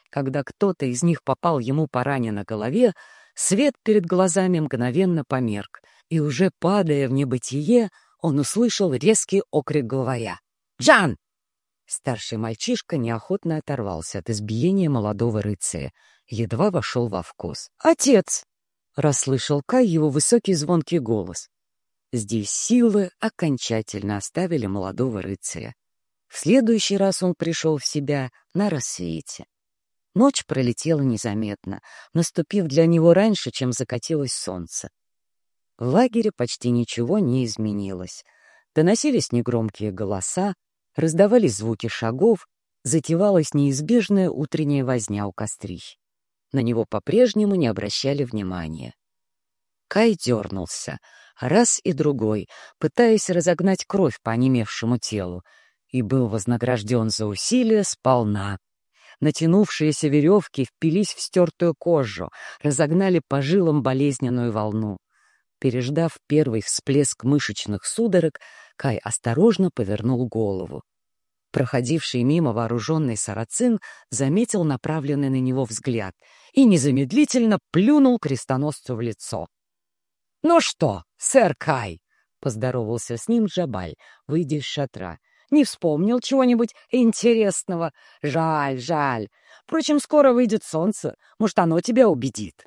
Когда кто-то из них попал ему по ране на голове, свет перед глазами мгновенно померк, и уже падая в небытие, он услышал резкий окрик главаря. «Джан!» Старший мальчишка неохотно оторвался от избиения молодого рыцаря, едва вошел во вкус. «Отец!» — расслышал Кай его высокий звонкий голос. Здесь силы окончательно оставили молодого рыцаря. В следующий раз он пришел в себя на рассвете. Ночь пролетела незаметно, наступив для него раньше, чем закатилось солнце. В лагере почти ничего не изменилось. Доносились негромкие голоса, раздавались звуки шагов, затевалась неизбежная утренняя возня у кострищ. На него по-прежнему не обращали внимания. Кай дернулся, раз и другой, пытаясь разогнать кровь по онемевшему телу, и был вознагражден за усилия сполна. Натянувшиеся веревки впились в стертую кожу, разогнали по жилам болезненную волну. Переждав первый всплеск мышечных судорог, Кай осторожно повернул голову. Проходивший мимо вооруженный сарацин заметил направленный на него взгляд и незамедлительно плюнул крестоносцу в лицо. — Ну что, сэр Кай? — поздоровался с ним Джабаль, выйдя из шатра. — Не вспомнил чего-нибудь интересного? Жаль, жаль. Впрочем, скоро выйдет солнце. Может, оно тебя убедит.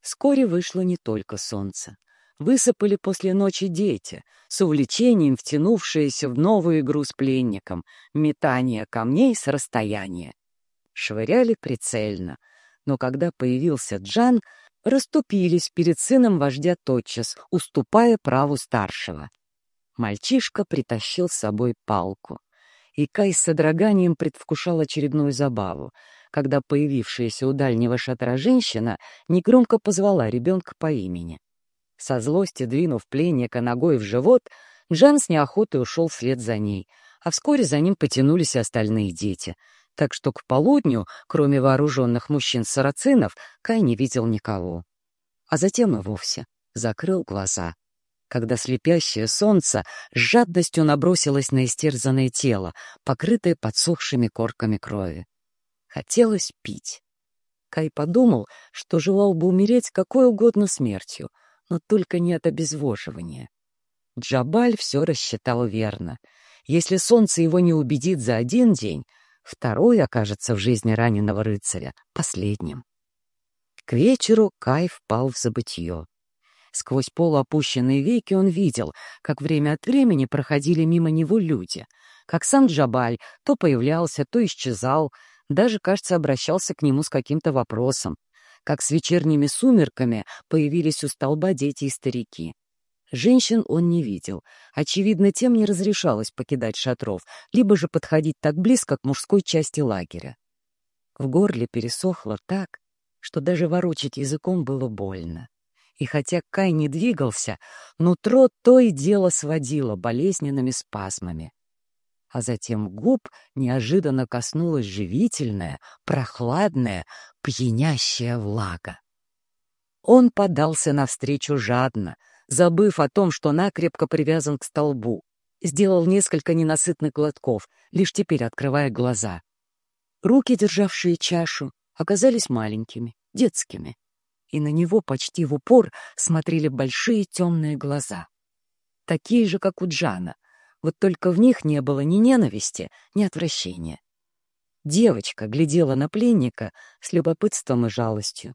Вскоре вышло не только солнце. Высыпали после ночи дети, с увлечением втянувшиеся в новую игру с пленником — метание камней с расстояния. Швыряли прицельно, но когда появился Джан, расступились перед сыном вождя тотчас, уступая праву старшего. Мальчишка притащил с собой палку. И Кай с содроганием предвкушал очередную забаву, когда появившаяся у дальнего шатра женщина негромко позвала ребенка по имени. Со злости двинув пленника ногой в живот, Джан с неохотой ушел вслед за ней, а вскоре за ним потянулись остальные дети, так что к полудню, кроме вооруженных мужчин-сарацинов, Кай не видел никого. А затем и вовсе закрыл глаза, когда слепящее солнце с жадностью набросилось на истерзанное тело, покрытое подсохшими корками крови. Хотелось пить. Кай подумал, что желал бы умереть какой угодно смертью — но только не от обезвоживания. Джабаль все рассчитал верно. Если солнце его не убедит за один день, второй окажется в жизни раненого рыцаря последним. К вечеру Кай впал в забытье. Сквозь полуопущенные веки он видел, как время от времени проходили мимо него люди, как сам Джабаль то появлялся, то исчезал, даже, кажется, обращался к нему с каким-то вопросом, как с вечерними сумерками появились у столба дети и старики. Женщин он не видел. Очевидно, тем не разрешалось покидать шатров, либо же подходить так близко к мужской части лагеря. В горле пересохло так, что даже ворочать языком было больно. И хотя Кай не двигался, нутро то и дело сводило болезненными спазмами а затем губ неожиданно коснулась живительная, прохладная, пьянящая влага. Он подался навстречу жадно, забыв о том, что накрепко привязан к столбу. Сделал несколько ненасытных глотков, лишь теперь открывая глаза. Руки, державшие чашу, оказались маленькими, детскими, и на него почти в упор смотрели большие темные глаза. Такие же, как у Джана — вот только в них не было ни ненависти, ни отвращения. Девочка глядела на пленника с любопытством и жалостью.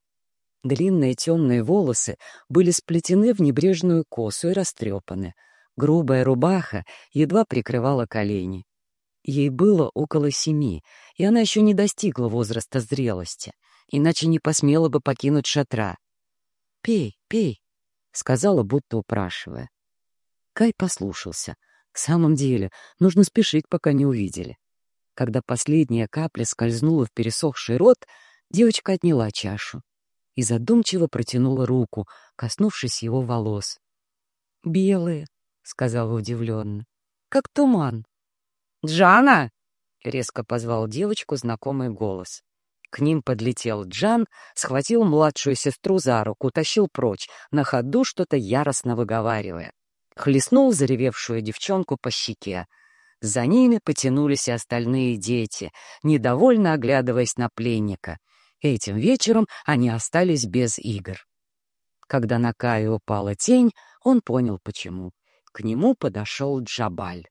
Длинные темные волосы были сплетены в небрежную косу и растрепаны. Грубая рубаха едва прикрывала колени. Ей было около семи, и она еще не достигла возраста зрелости, иначе не посмела бы покинуть шатра. «Пей, пей», — сказала, будто упрашивая. Кай послушался — в самом деле, нужно спешить, пока не увидели. Когда последняя капля скользнула в пересохший рот, девочка отняла чашу и задумчиво протянула руку, коснувшись его волос. «Белые», — сказала удивленно, — «как туман». «Джана!» — резко позвал девочку знакомый голос. К ним подлетел Джан, схватил младшую сестру за руку, тащил прочь, на ходу что-то яростно выговаривая. Хлестнул заревевшую девчонку по щеке. За ними потянулись и остальные дети, недовольно оглядываясь на пленника. Этим вечером они остались без игр. Когда на Каю упала тень, он понял, почему. К нему подошел Джабаль.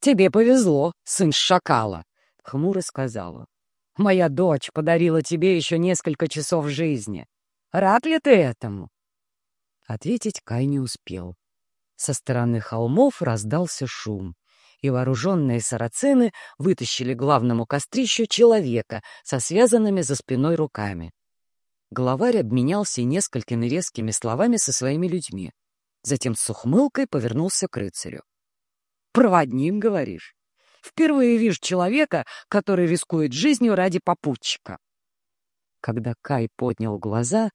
«Тебе повезло, сын шакала», — хмуро сказала. «Моя дочь подарила тебе еще несколько часов жизни. Рад ли ты этому?» Ответить Кай не успел. Со стороны холмов раздался шум, и вооруженные сарацины вытащили главному кострищу человека со связанными за спиной руками. Главарь обменялся несколькими резкими словами со своими людьми. Затем с ухмылкой повернулся к рыцарю. «Проводник, говоришь? Впервые вижу человека, который рискует жизнью ради попутчика». Когда Кай поднял глаза,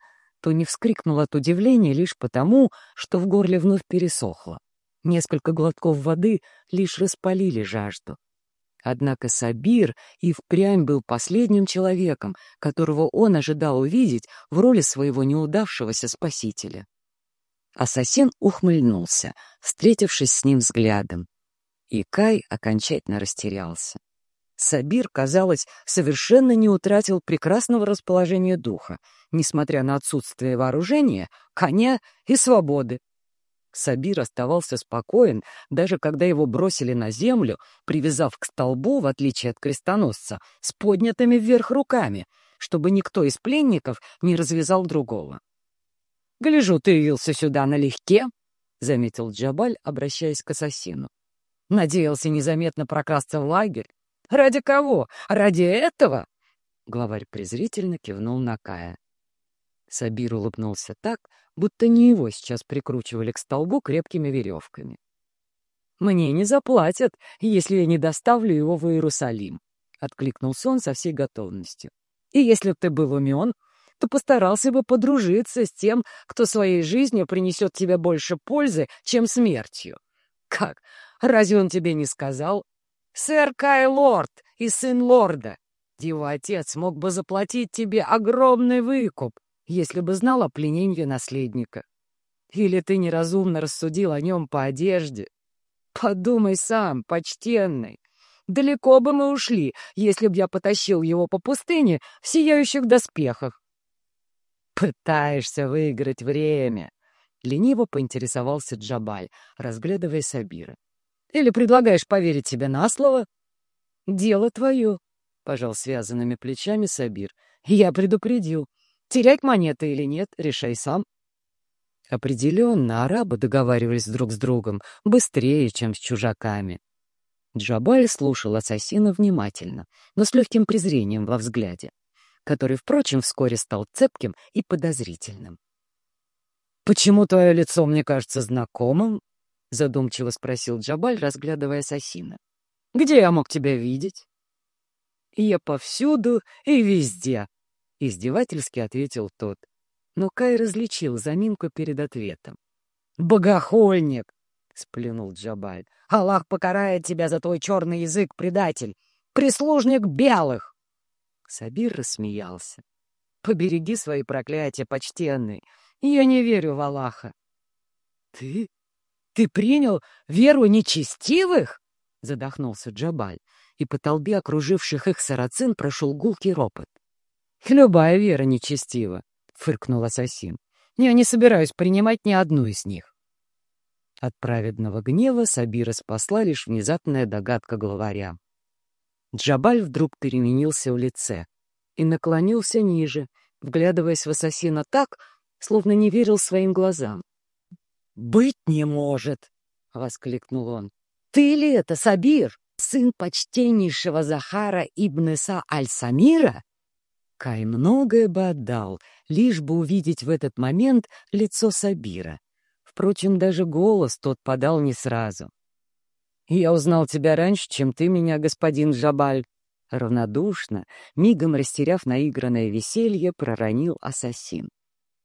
то не вскрикнул от удивления лишь потому, что в горле вновь пересохло. Несколько глотков воды лишь распалили жажду. Однако Сабир и впрямь был последним человеком, которого он ожидал увидеть в роли своего неудавшегося спасителя. Ассасин ухмыльнулся, встретившись с ним взглядом. И Кай окончательно растерялся. Сабир, казалось, совершенно не утратил прекрасного расположения духа, несмотря на отсутствие вооружения, коня и свободы. Сабир оставался спокоен, даже когда его бросили на землю, привязав к столбу, в отличие от крестоносца, с поднятыми вверх руками, чтобы никто из пленников не развязал другого. «Гляжу, ты явился сюда налегке», — заметил Джабаль, обращаясь к ассасину. «Надеялся незаметно прокрасться в лагерь. Ради кого? Ради этого?» Главарь презрительно кивнул на Кая. Сабир улыбнулся так, будто не его сейчас прикручивали к столбу крепкими веревками. «Мне не заплатят, если я не доставлю его в Иерусалим», — откликнулся он со всей готовностью. «И если б ты был умен, то постарался бы подружиться с тем, кто своей жизнью принесет тебе больше пользы, чем смертью. Как? Разве он тебе не сказал, Сэр Кай Лорд и сын лорда. Его отец мог бы заплатить тебе огромный выкуп, если бы знал о пленении наследника. Или ты неразумно рассудил о нем по одежде? Подумай сам, почтенный. Далеко бы мы ушли, если б я потащил его по пустыне в сияющих доспехах. Пытаешься выиграть время. Лениво поинтересовался Джабаль, разглядывая Сабира. Или предлагаешь поверить себе на слово? Дело твое, — пожал связанными плечами Сабир. Я предупредил. Терять монеты или нет, решай сам. Определенно, арабы договаривались друг с другом быстрее, чем с чужаками. Джабаль слушал ассасина внимательно, но с легким презрением во взгляде, который, впрочем, вскоре стал цепким и подозрительным. «Почему твое лицо мне кажется знакомым?» — задумчиво спросил Джабаль, разглядывая ассасина. «Где я мог тебя видеть?» «Я повсюду и везде», — издевательски ответил тот. Но Кай различил заминку перед ответом. «Богохульник!» — сплюнул Джабаль. «Аллах покарает тебя за твой черный язык, предатель! Прислужник белых!» Сабир рассмеялся. «Побереги свои проклятия, почтенный. Я не верю в Аллаха». «Ты «Ты принял веру нечестивых?» — задохнулся Джабаль, и по толбе окруживших их сарацин прошел гулкий ропот. «Любая вера нечестива», — фыркнул ассасин. «Я не собираюсь принимать ни одну из них». От праведного гнева Сабира спасла лишь внезапная догадка главаря. Джабаль вдруг переменился в лице и наклонился ниже, вглядываясь в ассасина так, словно не верил своим глазам. «Быть не может!» — воскликнул он. «Ты ли это, Сабир, сын почтеннейшего Захара ибн Иса Аль-Самира?» Кай многое бы отдал, лишь бы увидеть в этот момент лицо Сабира. Впрочем, даже голос тот подал не сразу. «Я узнал тебя раньше, чем ты меня, господин Жабаль», Равнодушно, мигом растеряв наигранное веселье, проронил ассасин.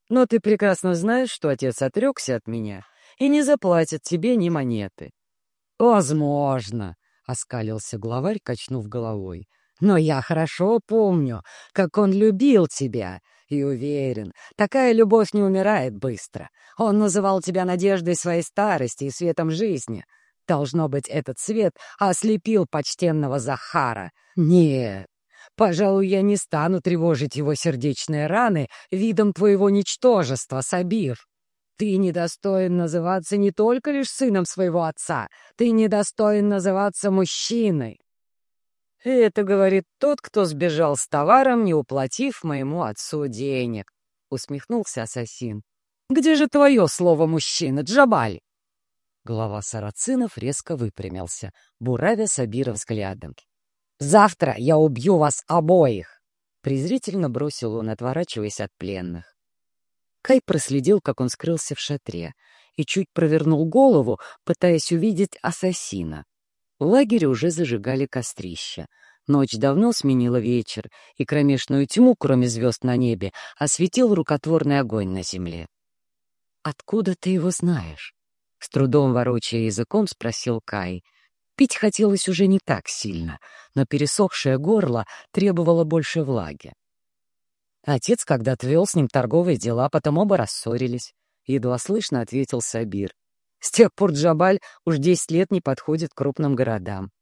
Но ты прекрасно знаешь, что отец отрекся от меня и не заплатит тебе ни монеты. — Возможно, — оскалился главарь, качнув головой. — Но я хорошо помню, как он любил тебя, и уверен, такая любовь не умирает быстро. Он называл тебя надеждой своей старости и светом жизни. Должно быть, этот свет ослепил почтенного Захара. Нет, пожалуй, я не стану тревожить его сердечные раны видом твоего ничтожества, Сабир. Ты недостоин называться не только лишь сыном своего отца, ты недостоин называться мужчиной. «Это, — говорит тот, кто сбежал с товаром, не уплатив моему отцу денег», — усмехнулся ассасин. «Где же твое слово мужчина, Джабаль?» Глава сарацинов резко выпрямился, буравя Сабира взглядом. «Завтра я убью вас обоих!» Презрительно бросил он, отворачиваясь от пленных. Кай проследил, как он скрылся в шатре, и чуть провернул голову, пытаясь увидеть ассасина. В лагере уже зажигали кострища. Ночь давно сменила вечер, и кромешную тьму, кроме звезд на небе, осветил рукотворный огонь на земле. «Откуда ты его знаешь?» — с трудом ворочая языком спросил Кай. Пить хотелось уже не так сильно, но пересохшее горло требовало больше влаги. Отец когда-то вел с ним торговые дела, потом оба рассорились. Едва слышно ответил Сабир. С тех пор Джабаль уж десять лет не подходит к крупным городам.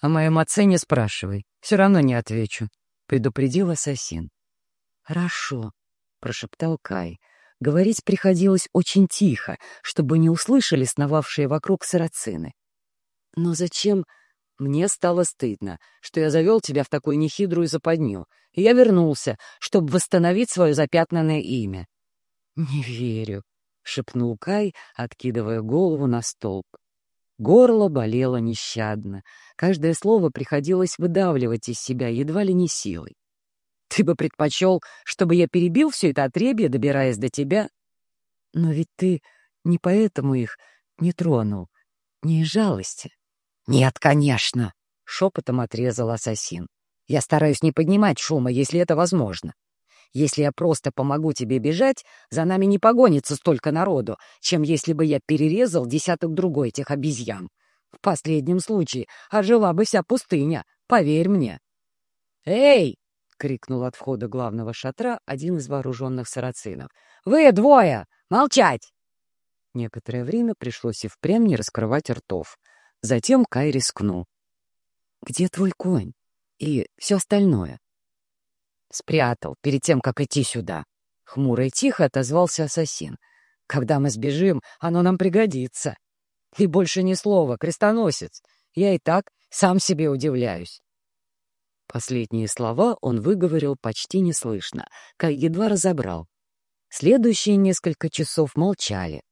О моем отце не спрашивай, все равно не отвечу, — предупредил ассасин. «Хорошо», — прошептал Кай. Говорить приходилось очень тихо, чтобы не услышали сновавшие вокруг сарацины. «Но зачем...» Мне стало стыдно, что я завел тебя в такую нехитрую западню, и я вернулся, чтобы восстановить свое запятнанное имя. Не верю. — шепнул Кай, откидывая голову на столб. Горло болело нещадно. Каждое слово приходилось выдавливать из себя едва ли не силой. «Ты бы предпочел, чтобы я перебил все это отребье, добираясь до тебя?» «Но ведь ты не поэтому их не тронул, не из жалости». «Нет, конечно!» — шепотом отрезал ассасин. «Я стараюсь не поднимать шума, если это возможно. Если я просто помогу тебе бежать, за нами не погонится столько народу, чем если бы я перерезал десяток другой этих обезьян. В последнем случае ожила бы вся пустыня, поверь мне. «Эй!» — крикнул от входа главного шатра один из вооруженных сарацинов. «Вы двое! Молчать!» Некоторое время пришлось и впрямь не раскрывать ртов. Затем Кай рискнул. «Где твой конь? И все остальное?» Спрятал, перед тем, как идти сюда. Хмуро и тихо отозвался ассасин. Когда мы сбежим, оно нам пригодится. И больше ни слова, крестоносец. Я и так сам себе удивляюсь. Последние слова он выговорил почти неслышно, как едва разобрал. Следующие несколько часов молчали.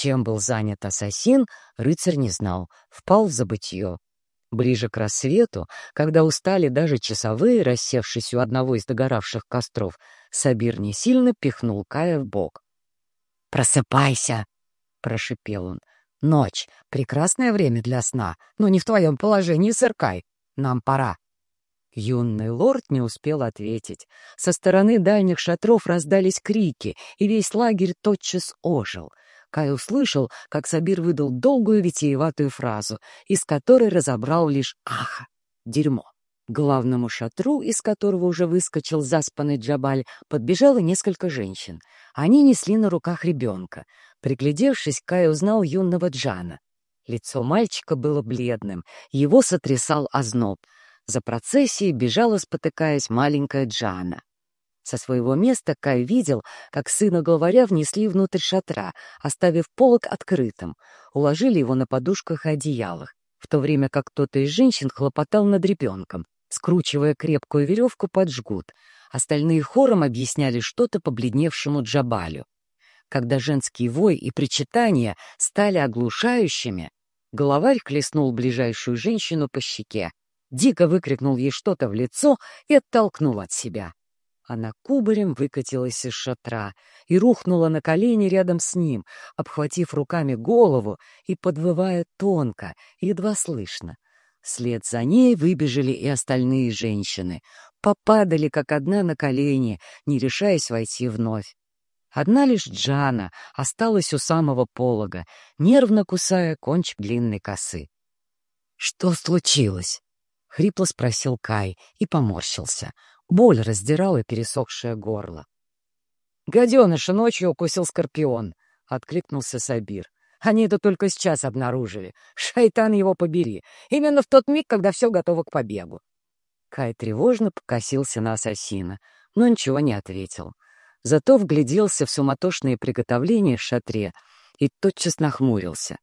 Чем был занят ассасин, рыцарь не знал, впал в забытье. Ближе к рассвету, когда устали даже часовые, рассевшись у одного из догоравших костров, Сабир не сильно пихнул Кая в бок. «Просыпайся!» — прошипел он. «Ночь — прекрасное время для сна, но не в твоем положении, сэр Кай. Нам пора». Юный лорд не успел ответить. Со стороны дальних шатров раздались крики, и весь лагерь тотчас ожил — Кай услышал, как Сабир выдал долгую витиеватую фразу, из которой разобрал лишь «аха» — дерьмо. К главному шатру, из которого уже выскочил заспанный Джабаль, подбежало несколько женщин. Они несли на руках ребенка. Приглядевшись, Кай узнал юного Джана. Лицо мальчика было бледным, его сотрясал озноб. За процессией бежала, спотыкаясь, маленькая Джана. Со своего места Кай видел, как сына главаря внесли внутрь шатра, оставив полок открытым, уложили его на подушках и одеялах, в то время как кто-то из женщин хлопотал над ребенком, скручивая крепкую веревку под жгут. Остальные хором объясняли что-то побледневшему Джабалю. Когда женский вой и причитания стали оглушающими, главарь хлестнул ближайшую женщину по щеке, дико выкрикнул ей что-то в лицо и оттолкнул от себя. Она кубарем выкатилась из шатра и рухнула на колени рядом с ним, обхватив руками голову и подвывая тонко, едва слышно. Вслед за ней выбежали и остальные женщины. Попадали, как одна, на колени, не решаясь войти вновь. Одна лишь Джана осталась у самого полога, нервно кусая кончик длинной косы. «Что случилось?» Хрипло спросил Кай и поморщился. Боль раздирала пересохшее горло. «Гаденыша ночью укусил скорпион», — откликнулся Сабир. «Они это только сейчас обнаружили. Шайтан его побери. Именно в тот миг, когда все готово к побегу». Кай тревожно покосился на ассасина, но ничего не ответил. Зато вгляделся в суматошные приготовления в шатре и тотчас нахмурился.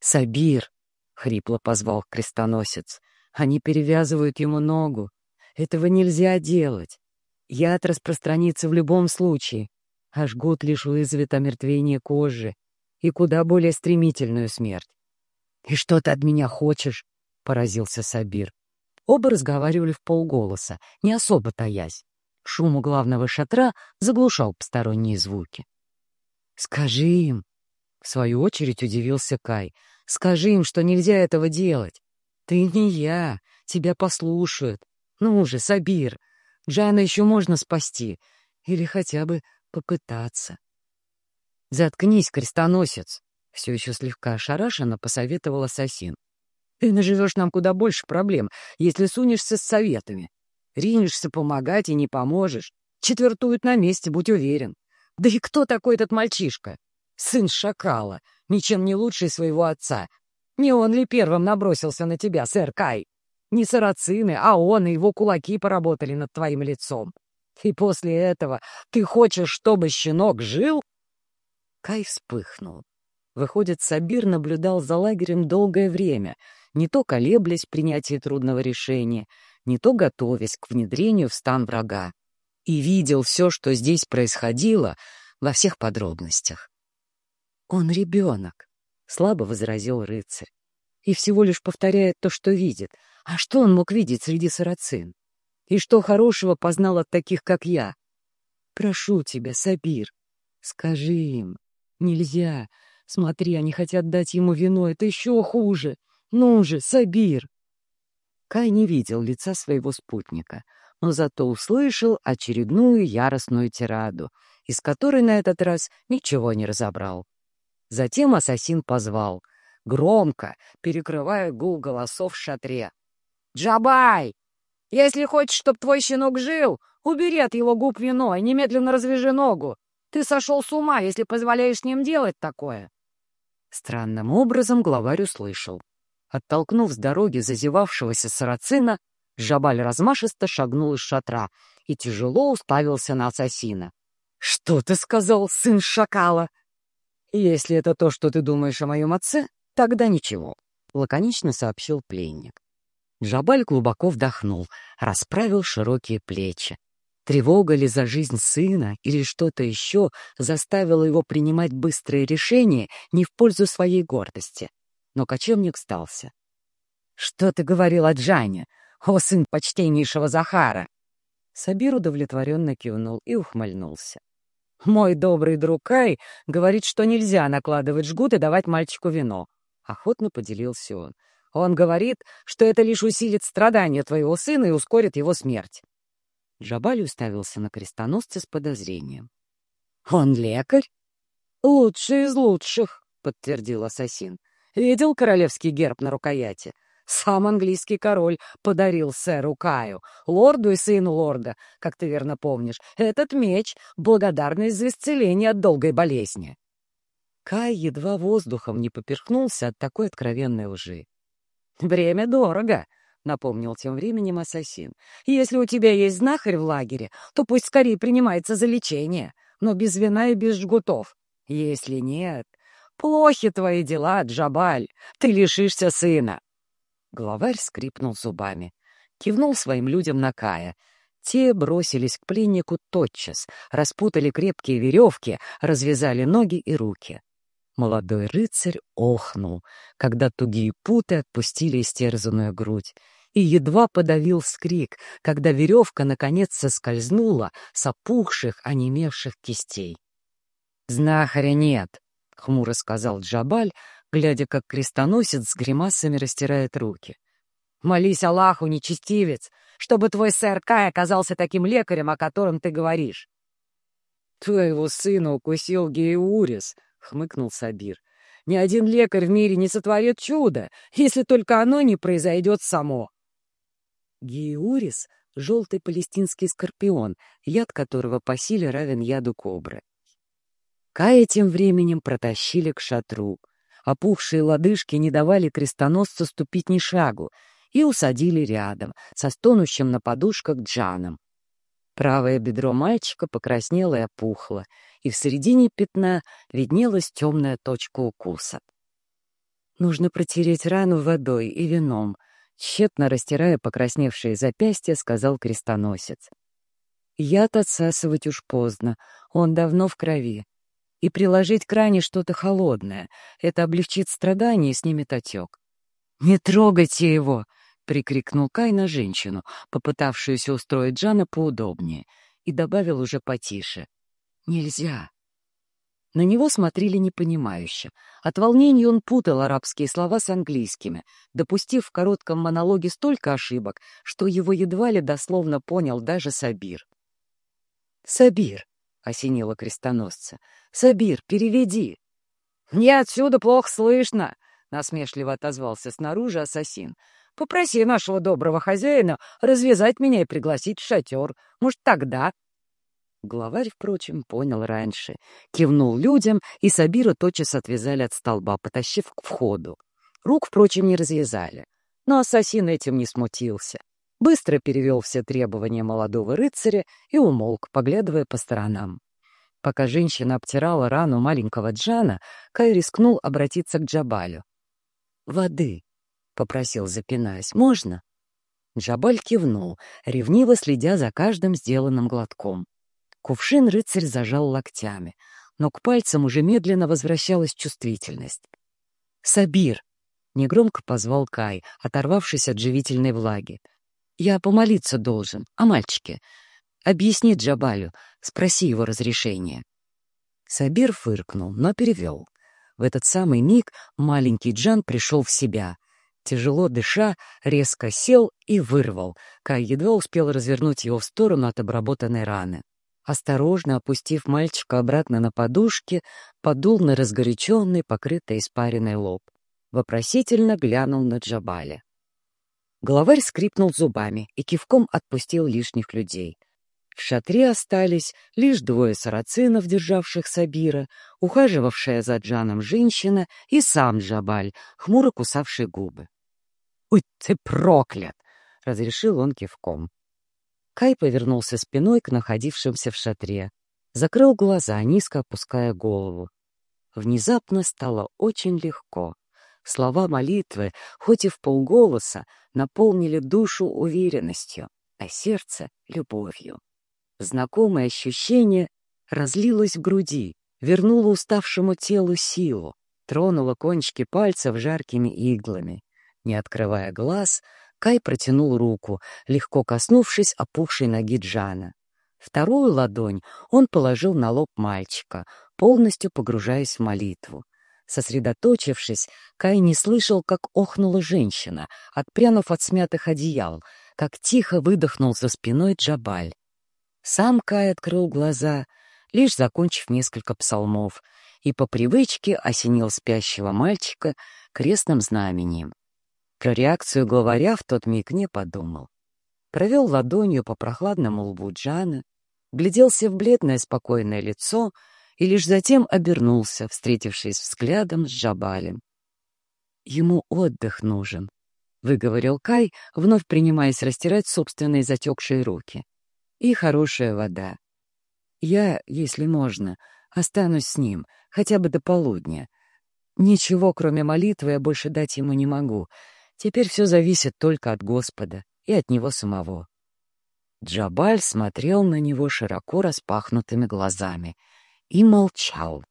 «Сабир!» — хрипло позвал крестоносец. «Они перевязывают ему ногу. Этого нельзя делать. Яд распространится в любом случае, а жгут лишь вызовет омертвение кожи и куда более стремительную смерть. «И что ты от меня хочешь?» — поразился Сабир. Оба разговаривали в полголоса, не особо таясь. Шум у главного шатра заглушал посторонние звуки. «Скажи им!» — в свою очередь удивился Кай. «Скажи им, что нельзя этого делать. Ты не я, тебя послушают. Ну же, Сабир, Джана еще можно спасти. Или хотя бы попытаться. «Заткнись, крестоносец!» — все еще слегка ошарашенно посоветовал ассасин. «Ты наживешь нам куда больше проблем, если сунешься с советами. Ринешься помогать и не поможешь. Четвертуют на месте, будь уверен. Да и кто такой этот мальчишка? Сын шакала, ничем не лучший своего отца. Не он ли первым набросился на тебя, сэр Кай?» Не сарацины, а он и его кулаки поработали над твоим лицом. И после этого ты хочешь, чтобы щенок жил?» Кай вспыхнул. Выходит, Сабир наблюдал за лагерем долгое время, не то колеблясь в принятии трудного решения, не то готовясь к внедрению в стан врага. И видел все, что здесь происходило, во всех подробностях. «Он ребенок», — слабо возразил рыцарь, и всего лишь повторяет то, что видит — а что он мог видеть среди сарацин? И что хорошего познал от таких, как я? Прошу тебя, Сабир, скажи им. Нельзя. Смотри, они хотят дать ему вино, это еще хуже. Ну же, Сабир. Кай не видел лица своего спутника, но зато услышал очередную яростную тираду, из которой на этот раз ничего не разобрал. Затем ассасин позвал, громко, перекрывая гул голосов в шатре. «Джабай! Если хочешь, чтобы твой щенок жил, убери от его губ вино и немедленно развяжи ногу. Ты сошел с ума, если позволяешь с ним делать такое». Странным образом главарь услышал. Оттолкнув с дороги зазевавшегося сарацина, Жабаль размашисто шагнул из шатра и тяжело уставился на ассасина. «Что ты сказал, сын шакала?» «Если это то, что ты думаешь о моем отце, тогда ничего», — лаконично сообщил пленник. Жабаль глубоко вдохнул, расправил широкие плечи. Тревога ли за жизнь сына или что-то еще заставило его принимать быстрые решения не в пользу своей гордости. Но кочевник сдался. «Что ты говорил о Джане, о сын почтеннейшего Захара?» Сабир удовлетворенно кивнул и ухмыльнулся. «Мой добрый друг Кай говорит, что нельзя накладывать жгут и давать мальчику вино». Охотно поделился он. Он говорит, что это лишь усилит страдания твоего сына и ускорит его смерть. Джабаль уставился на крестоносца с подозрением. — Он лекарь? — Лучший из лучших, — подтвердил ассасин. — Видел королевский герб на рукояти? Сам английский король подарил сэру Каю, лорду и сыну лорда, как ты верно помнишь, этот меч — благодарность за исцеление от долгой болезни. Кай едва воздухом не поперхнулся от такой откровенной лжи. «Время дорого», — напомнил тем временем ассасин. «Если у тебя есть знахарь в лагере, то пусть скорее принимается за лечение, но без вина и без жгутов. Если нет, плохи твои дела, Джабаль, ты лишишься сына». Главарь скрипнул зубами, кивнул своим людям на Кая. Те бросились к пленнику тотчас, распутали крепкие веревки, развязали ноги и руки. Молодой рыцарь охнул, когда тугие путы отпустили истерзанную грудь, и едва подавил скрик, когда веревка наконец соскользнула с опухших, онемевших кистей. «Знахаря нет», — хмуро сказал Джабаль, глядя, как крестоносец с гримасами растирает руки. «Молись Аллаху, нечестивец, чтобы твой сэр Кай оказался таким лекарем, о котором ты говоришь». «Твоего сына укусил Геурис», — хмыкнул Сабир. «Ни один лекарь в мире не сотворит чудо, если только оно не произойдет само». Гиурис — желтый палестинский скорпион, яд которого по силе равен яду кобры. Кая тем временем протащили к шатру. Опухшие лодыжки не давали крестоносцу ступить ни шагу и усадили рядом, со стонущим на подушках Джаном. Правое бедро мальчика покраснело и опухло, и в середине пятна виднелась темная точка укуса. Нужно протереть рану водой и вином, тщетно растирая покрасневшие запястья, сказал крестоносец. Яд отсасывать уж поздно, он давно в крови. И приложить к ране что-то холодное. Это облегчит страдания и снимет отек. «Не трогайте его!» Прикрикнул Кай на женщину, попытавшуюся устроить Джана поудобнее, и добавил уже потише. «Нельзя». На него смотрели непонимающе. От волнения он путал арабские слова с английскими, допустив в коротком монологе столько ошибок, что его едва ли дословно понял даже Сабир. «Сабир!» — осенило крестоносца. «Сабир, переведи!» «Мне отсюда плохо слышно!» — насмешливо отозвался снаружи ассасин. Попроси нашего доброго хозяина развязать меня и пригласить в шатер. Может, тогда...» Главарь, впрочем, понял раньше. Кивнул людям, и Сабира тотчас отвязали от столба, потащив к входу. Рук, впрочем, не развязали. Но ассасин этим не смутился. Быстро перевел все требования молодого рыцаря и умолк, поглядывая по сторонам. Пока женщина обтирала рану маленького Джана, Кай рискнул обратиться к Джабалю. «Воды», попросил, запинаясь. «Можно?» Джабаль кивнул, ревниво следя за каждым сделанным глотком. Кувшин рыцарь зажал локтями, но к пальцам уже медленно возвращалась чувствительность. «Сабир!» — негромко позвал Кай, оторвавшись от живительной влаги. «Я помолиться должен, о мальчике. Объясни Джабалю, спроси его разрешения». Сабир фыркнул, но перевел. В этот самый миг маленький Джан пришел в себя — Тяжело дыша, резко сел и вырвал. Кай едва успел развернуть его в сторону от обработанной раны. Осторожно опустив мальчика обратно на подушки, подул на разгоряченный, покрытый испаренный лоб. Вопросительно глянул на Джабаля. Главарь скрипнул зубами и кивком отпустил лишних людей. В шатре остались лишь двое сарацинов, державших Сабира, ухаживавшая за Джаном женщина и сам Джабаль, хмуро кусавший губы. «Ой, ты проклят!» — разрешил он кивком. Кай повернулся спиной к находившимся в шатре, закрыл глаза, низко опуская голову. Внезапно стало очень легко. Слова молитвы, хоть и в полголоса, наполнили душу уверенностью, а сердце — любовью. Знакомое ощущение разлилось в груди, вернуло уставшему телу силу, тронуло кончики пальцев жаркими иглами. Не открывая глаз, Кай протянул руку, легко коснувшись опухшей ноги Джана. Вторую ладонь он положил на лоб мальчика, полностью погружаясь в молитву. Сосредоточившись, Кай не слышал, как охнула женщина, отпрянув от смятых одеял, как тихо выдохнул за спиной Джабаль. Сам Кай открыл глаза, лишь закончив несколько псалмов, и по привычке осенил спящего мальчика крестным знамением. Про реакцию главаря в тот миг не подумал. Провел ладонью по прохладному лбу Джана, гляделся в бледное спокойное лицо и лишь затем обернулся, встретившись взглядом с Джабалем. «Ему отдых нужен», — выговорил Кай, вновь принимаясь растирать собственные затекшие руки. «И хорошая вода. Я, если можно, останусь с ним, хотя бы до полудня. Ничего, кроме молитвы, я больше дать ему не могу, Теперь все зависит только от Господа и от него самого. Джабаль смотрел на него широко распахнутыми глазами и молчал.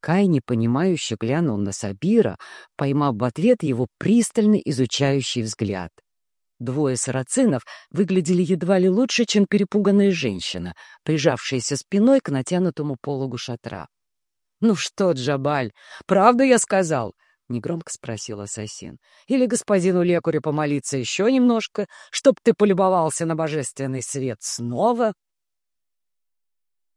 Кай, непонимающе глянул на Сабира, поймав в ответ его пристальный изучающий взгляд. Двое сарацинов выглядели едва ли лучше, чем перепуганная женщина, прижавшаяся спиной к натянутому пологу шатра. «Ну что, Джабаль, правду я сказал?» — негромко спросил ассасин. «Или господину лекарю помолиться еще немножко, чтоб ты полюбовался на божественный свет снова?»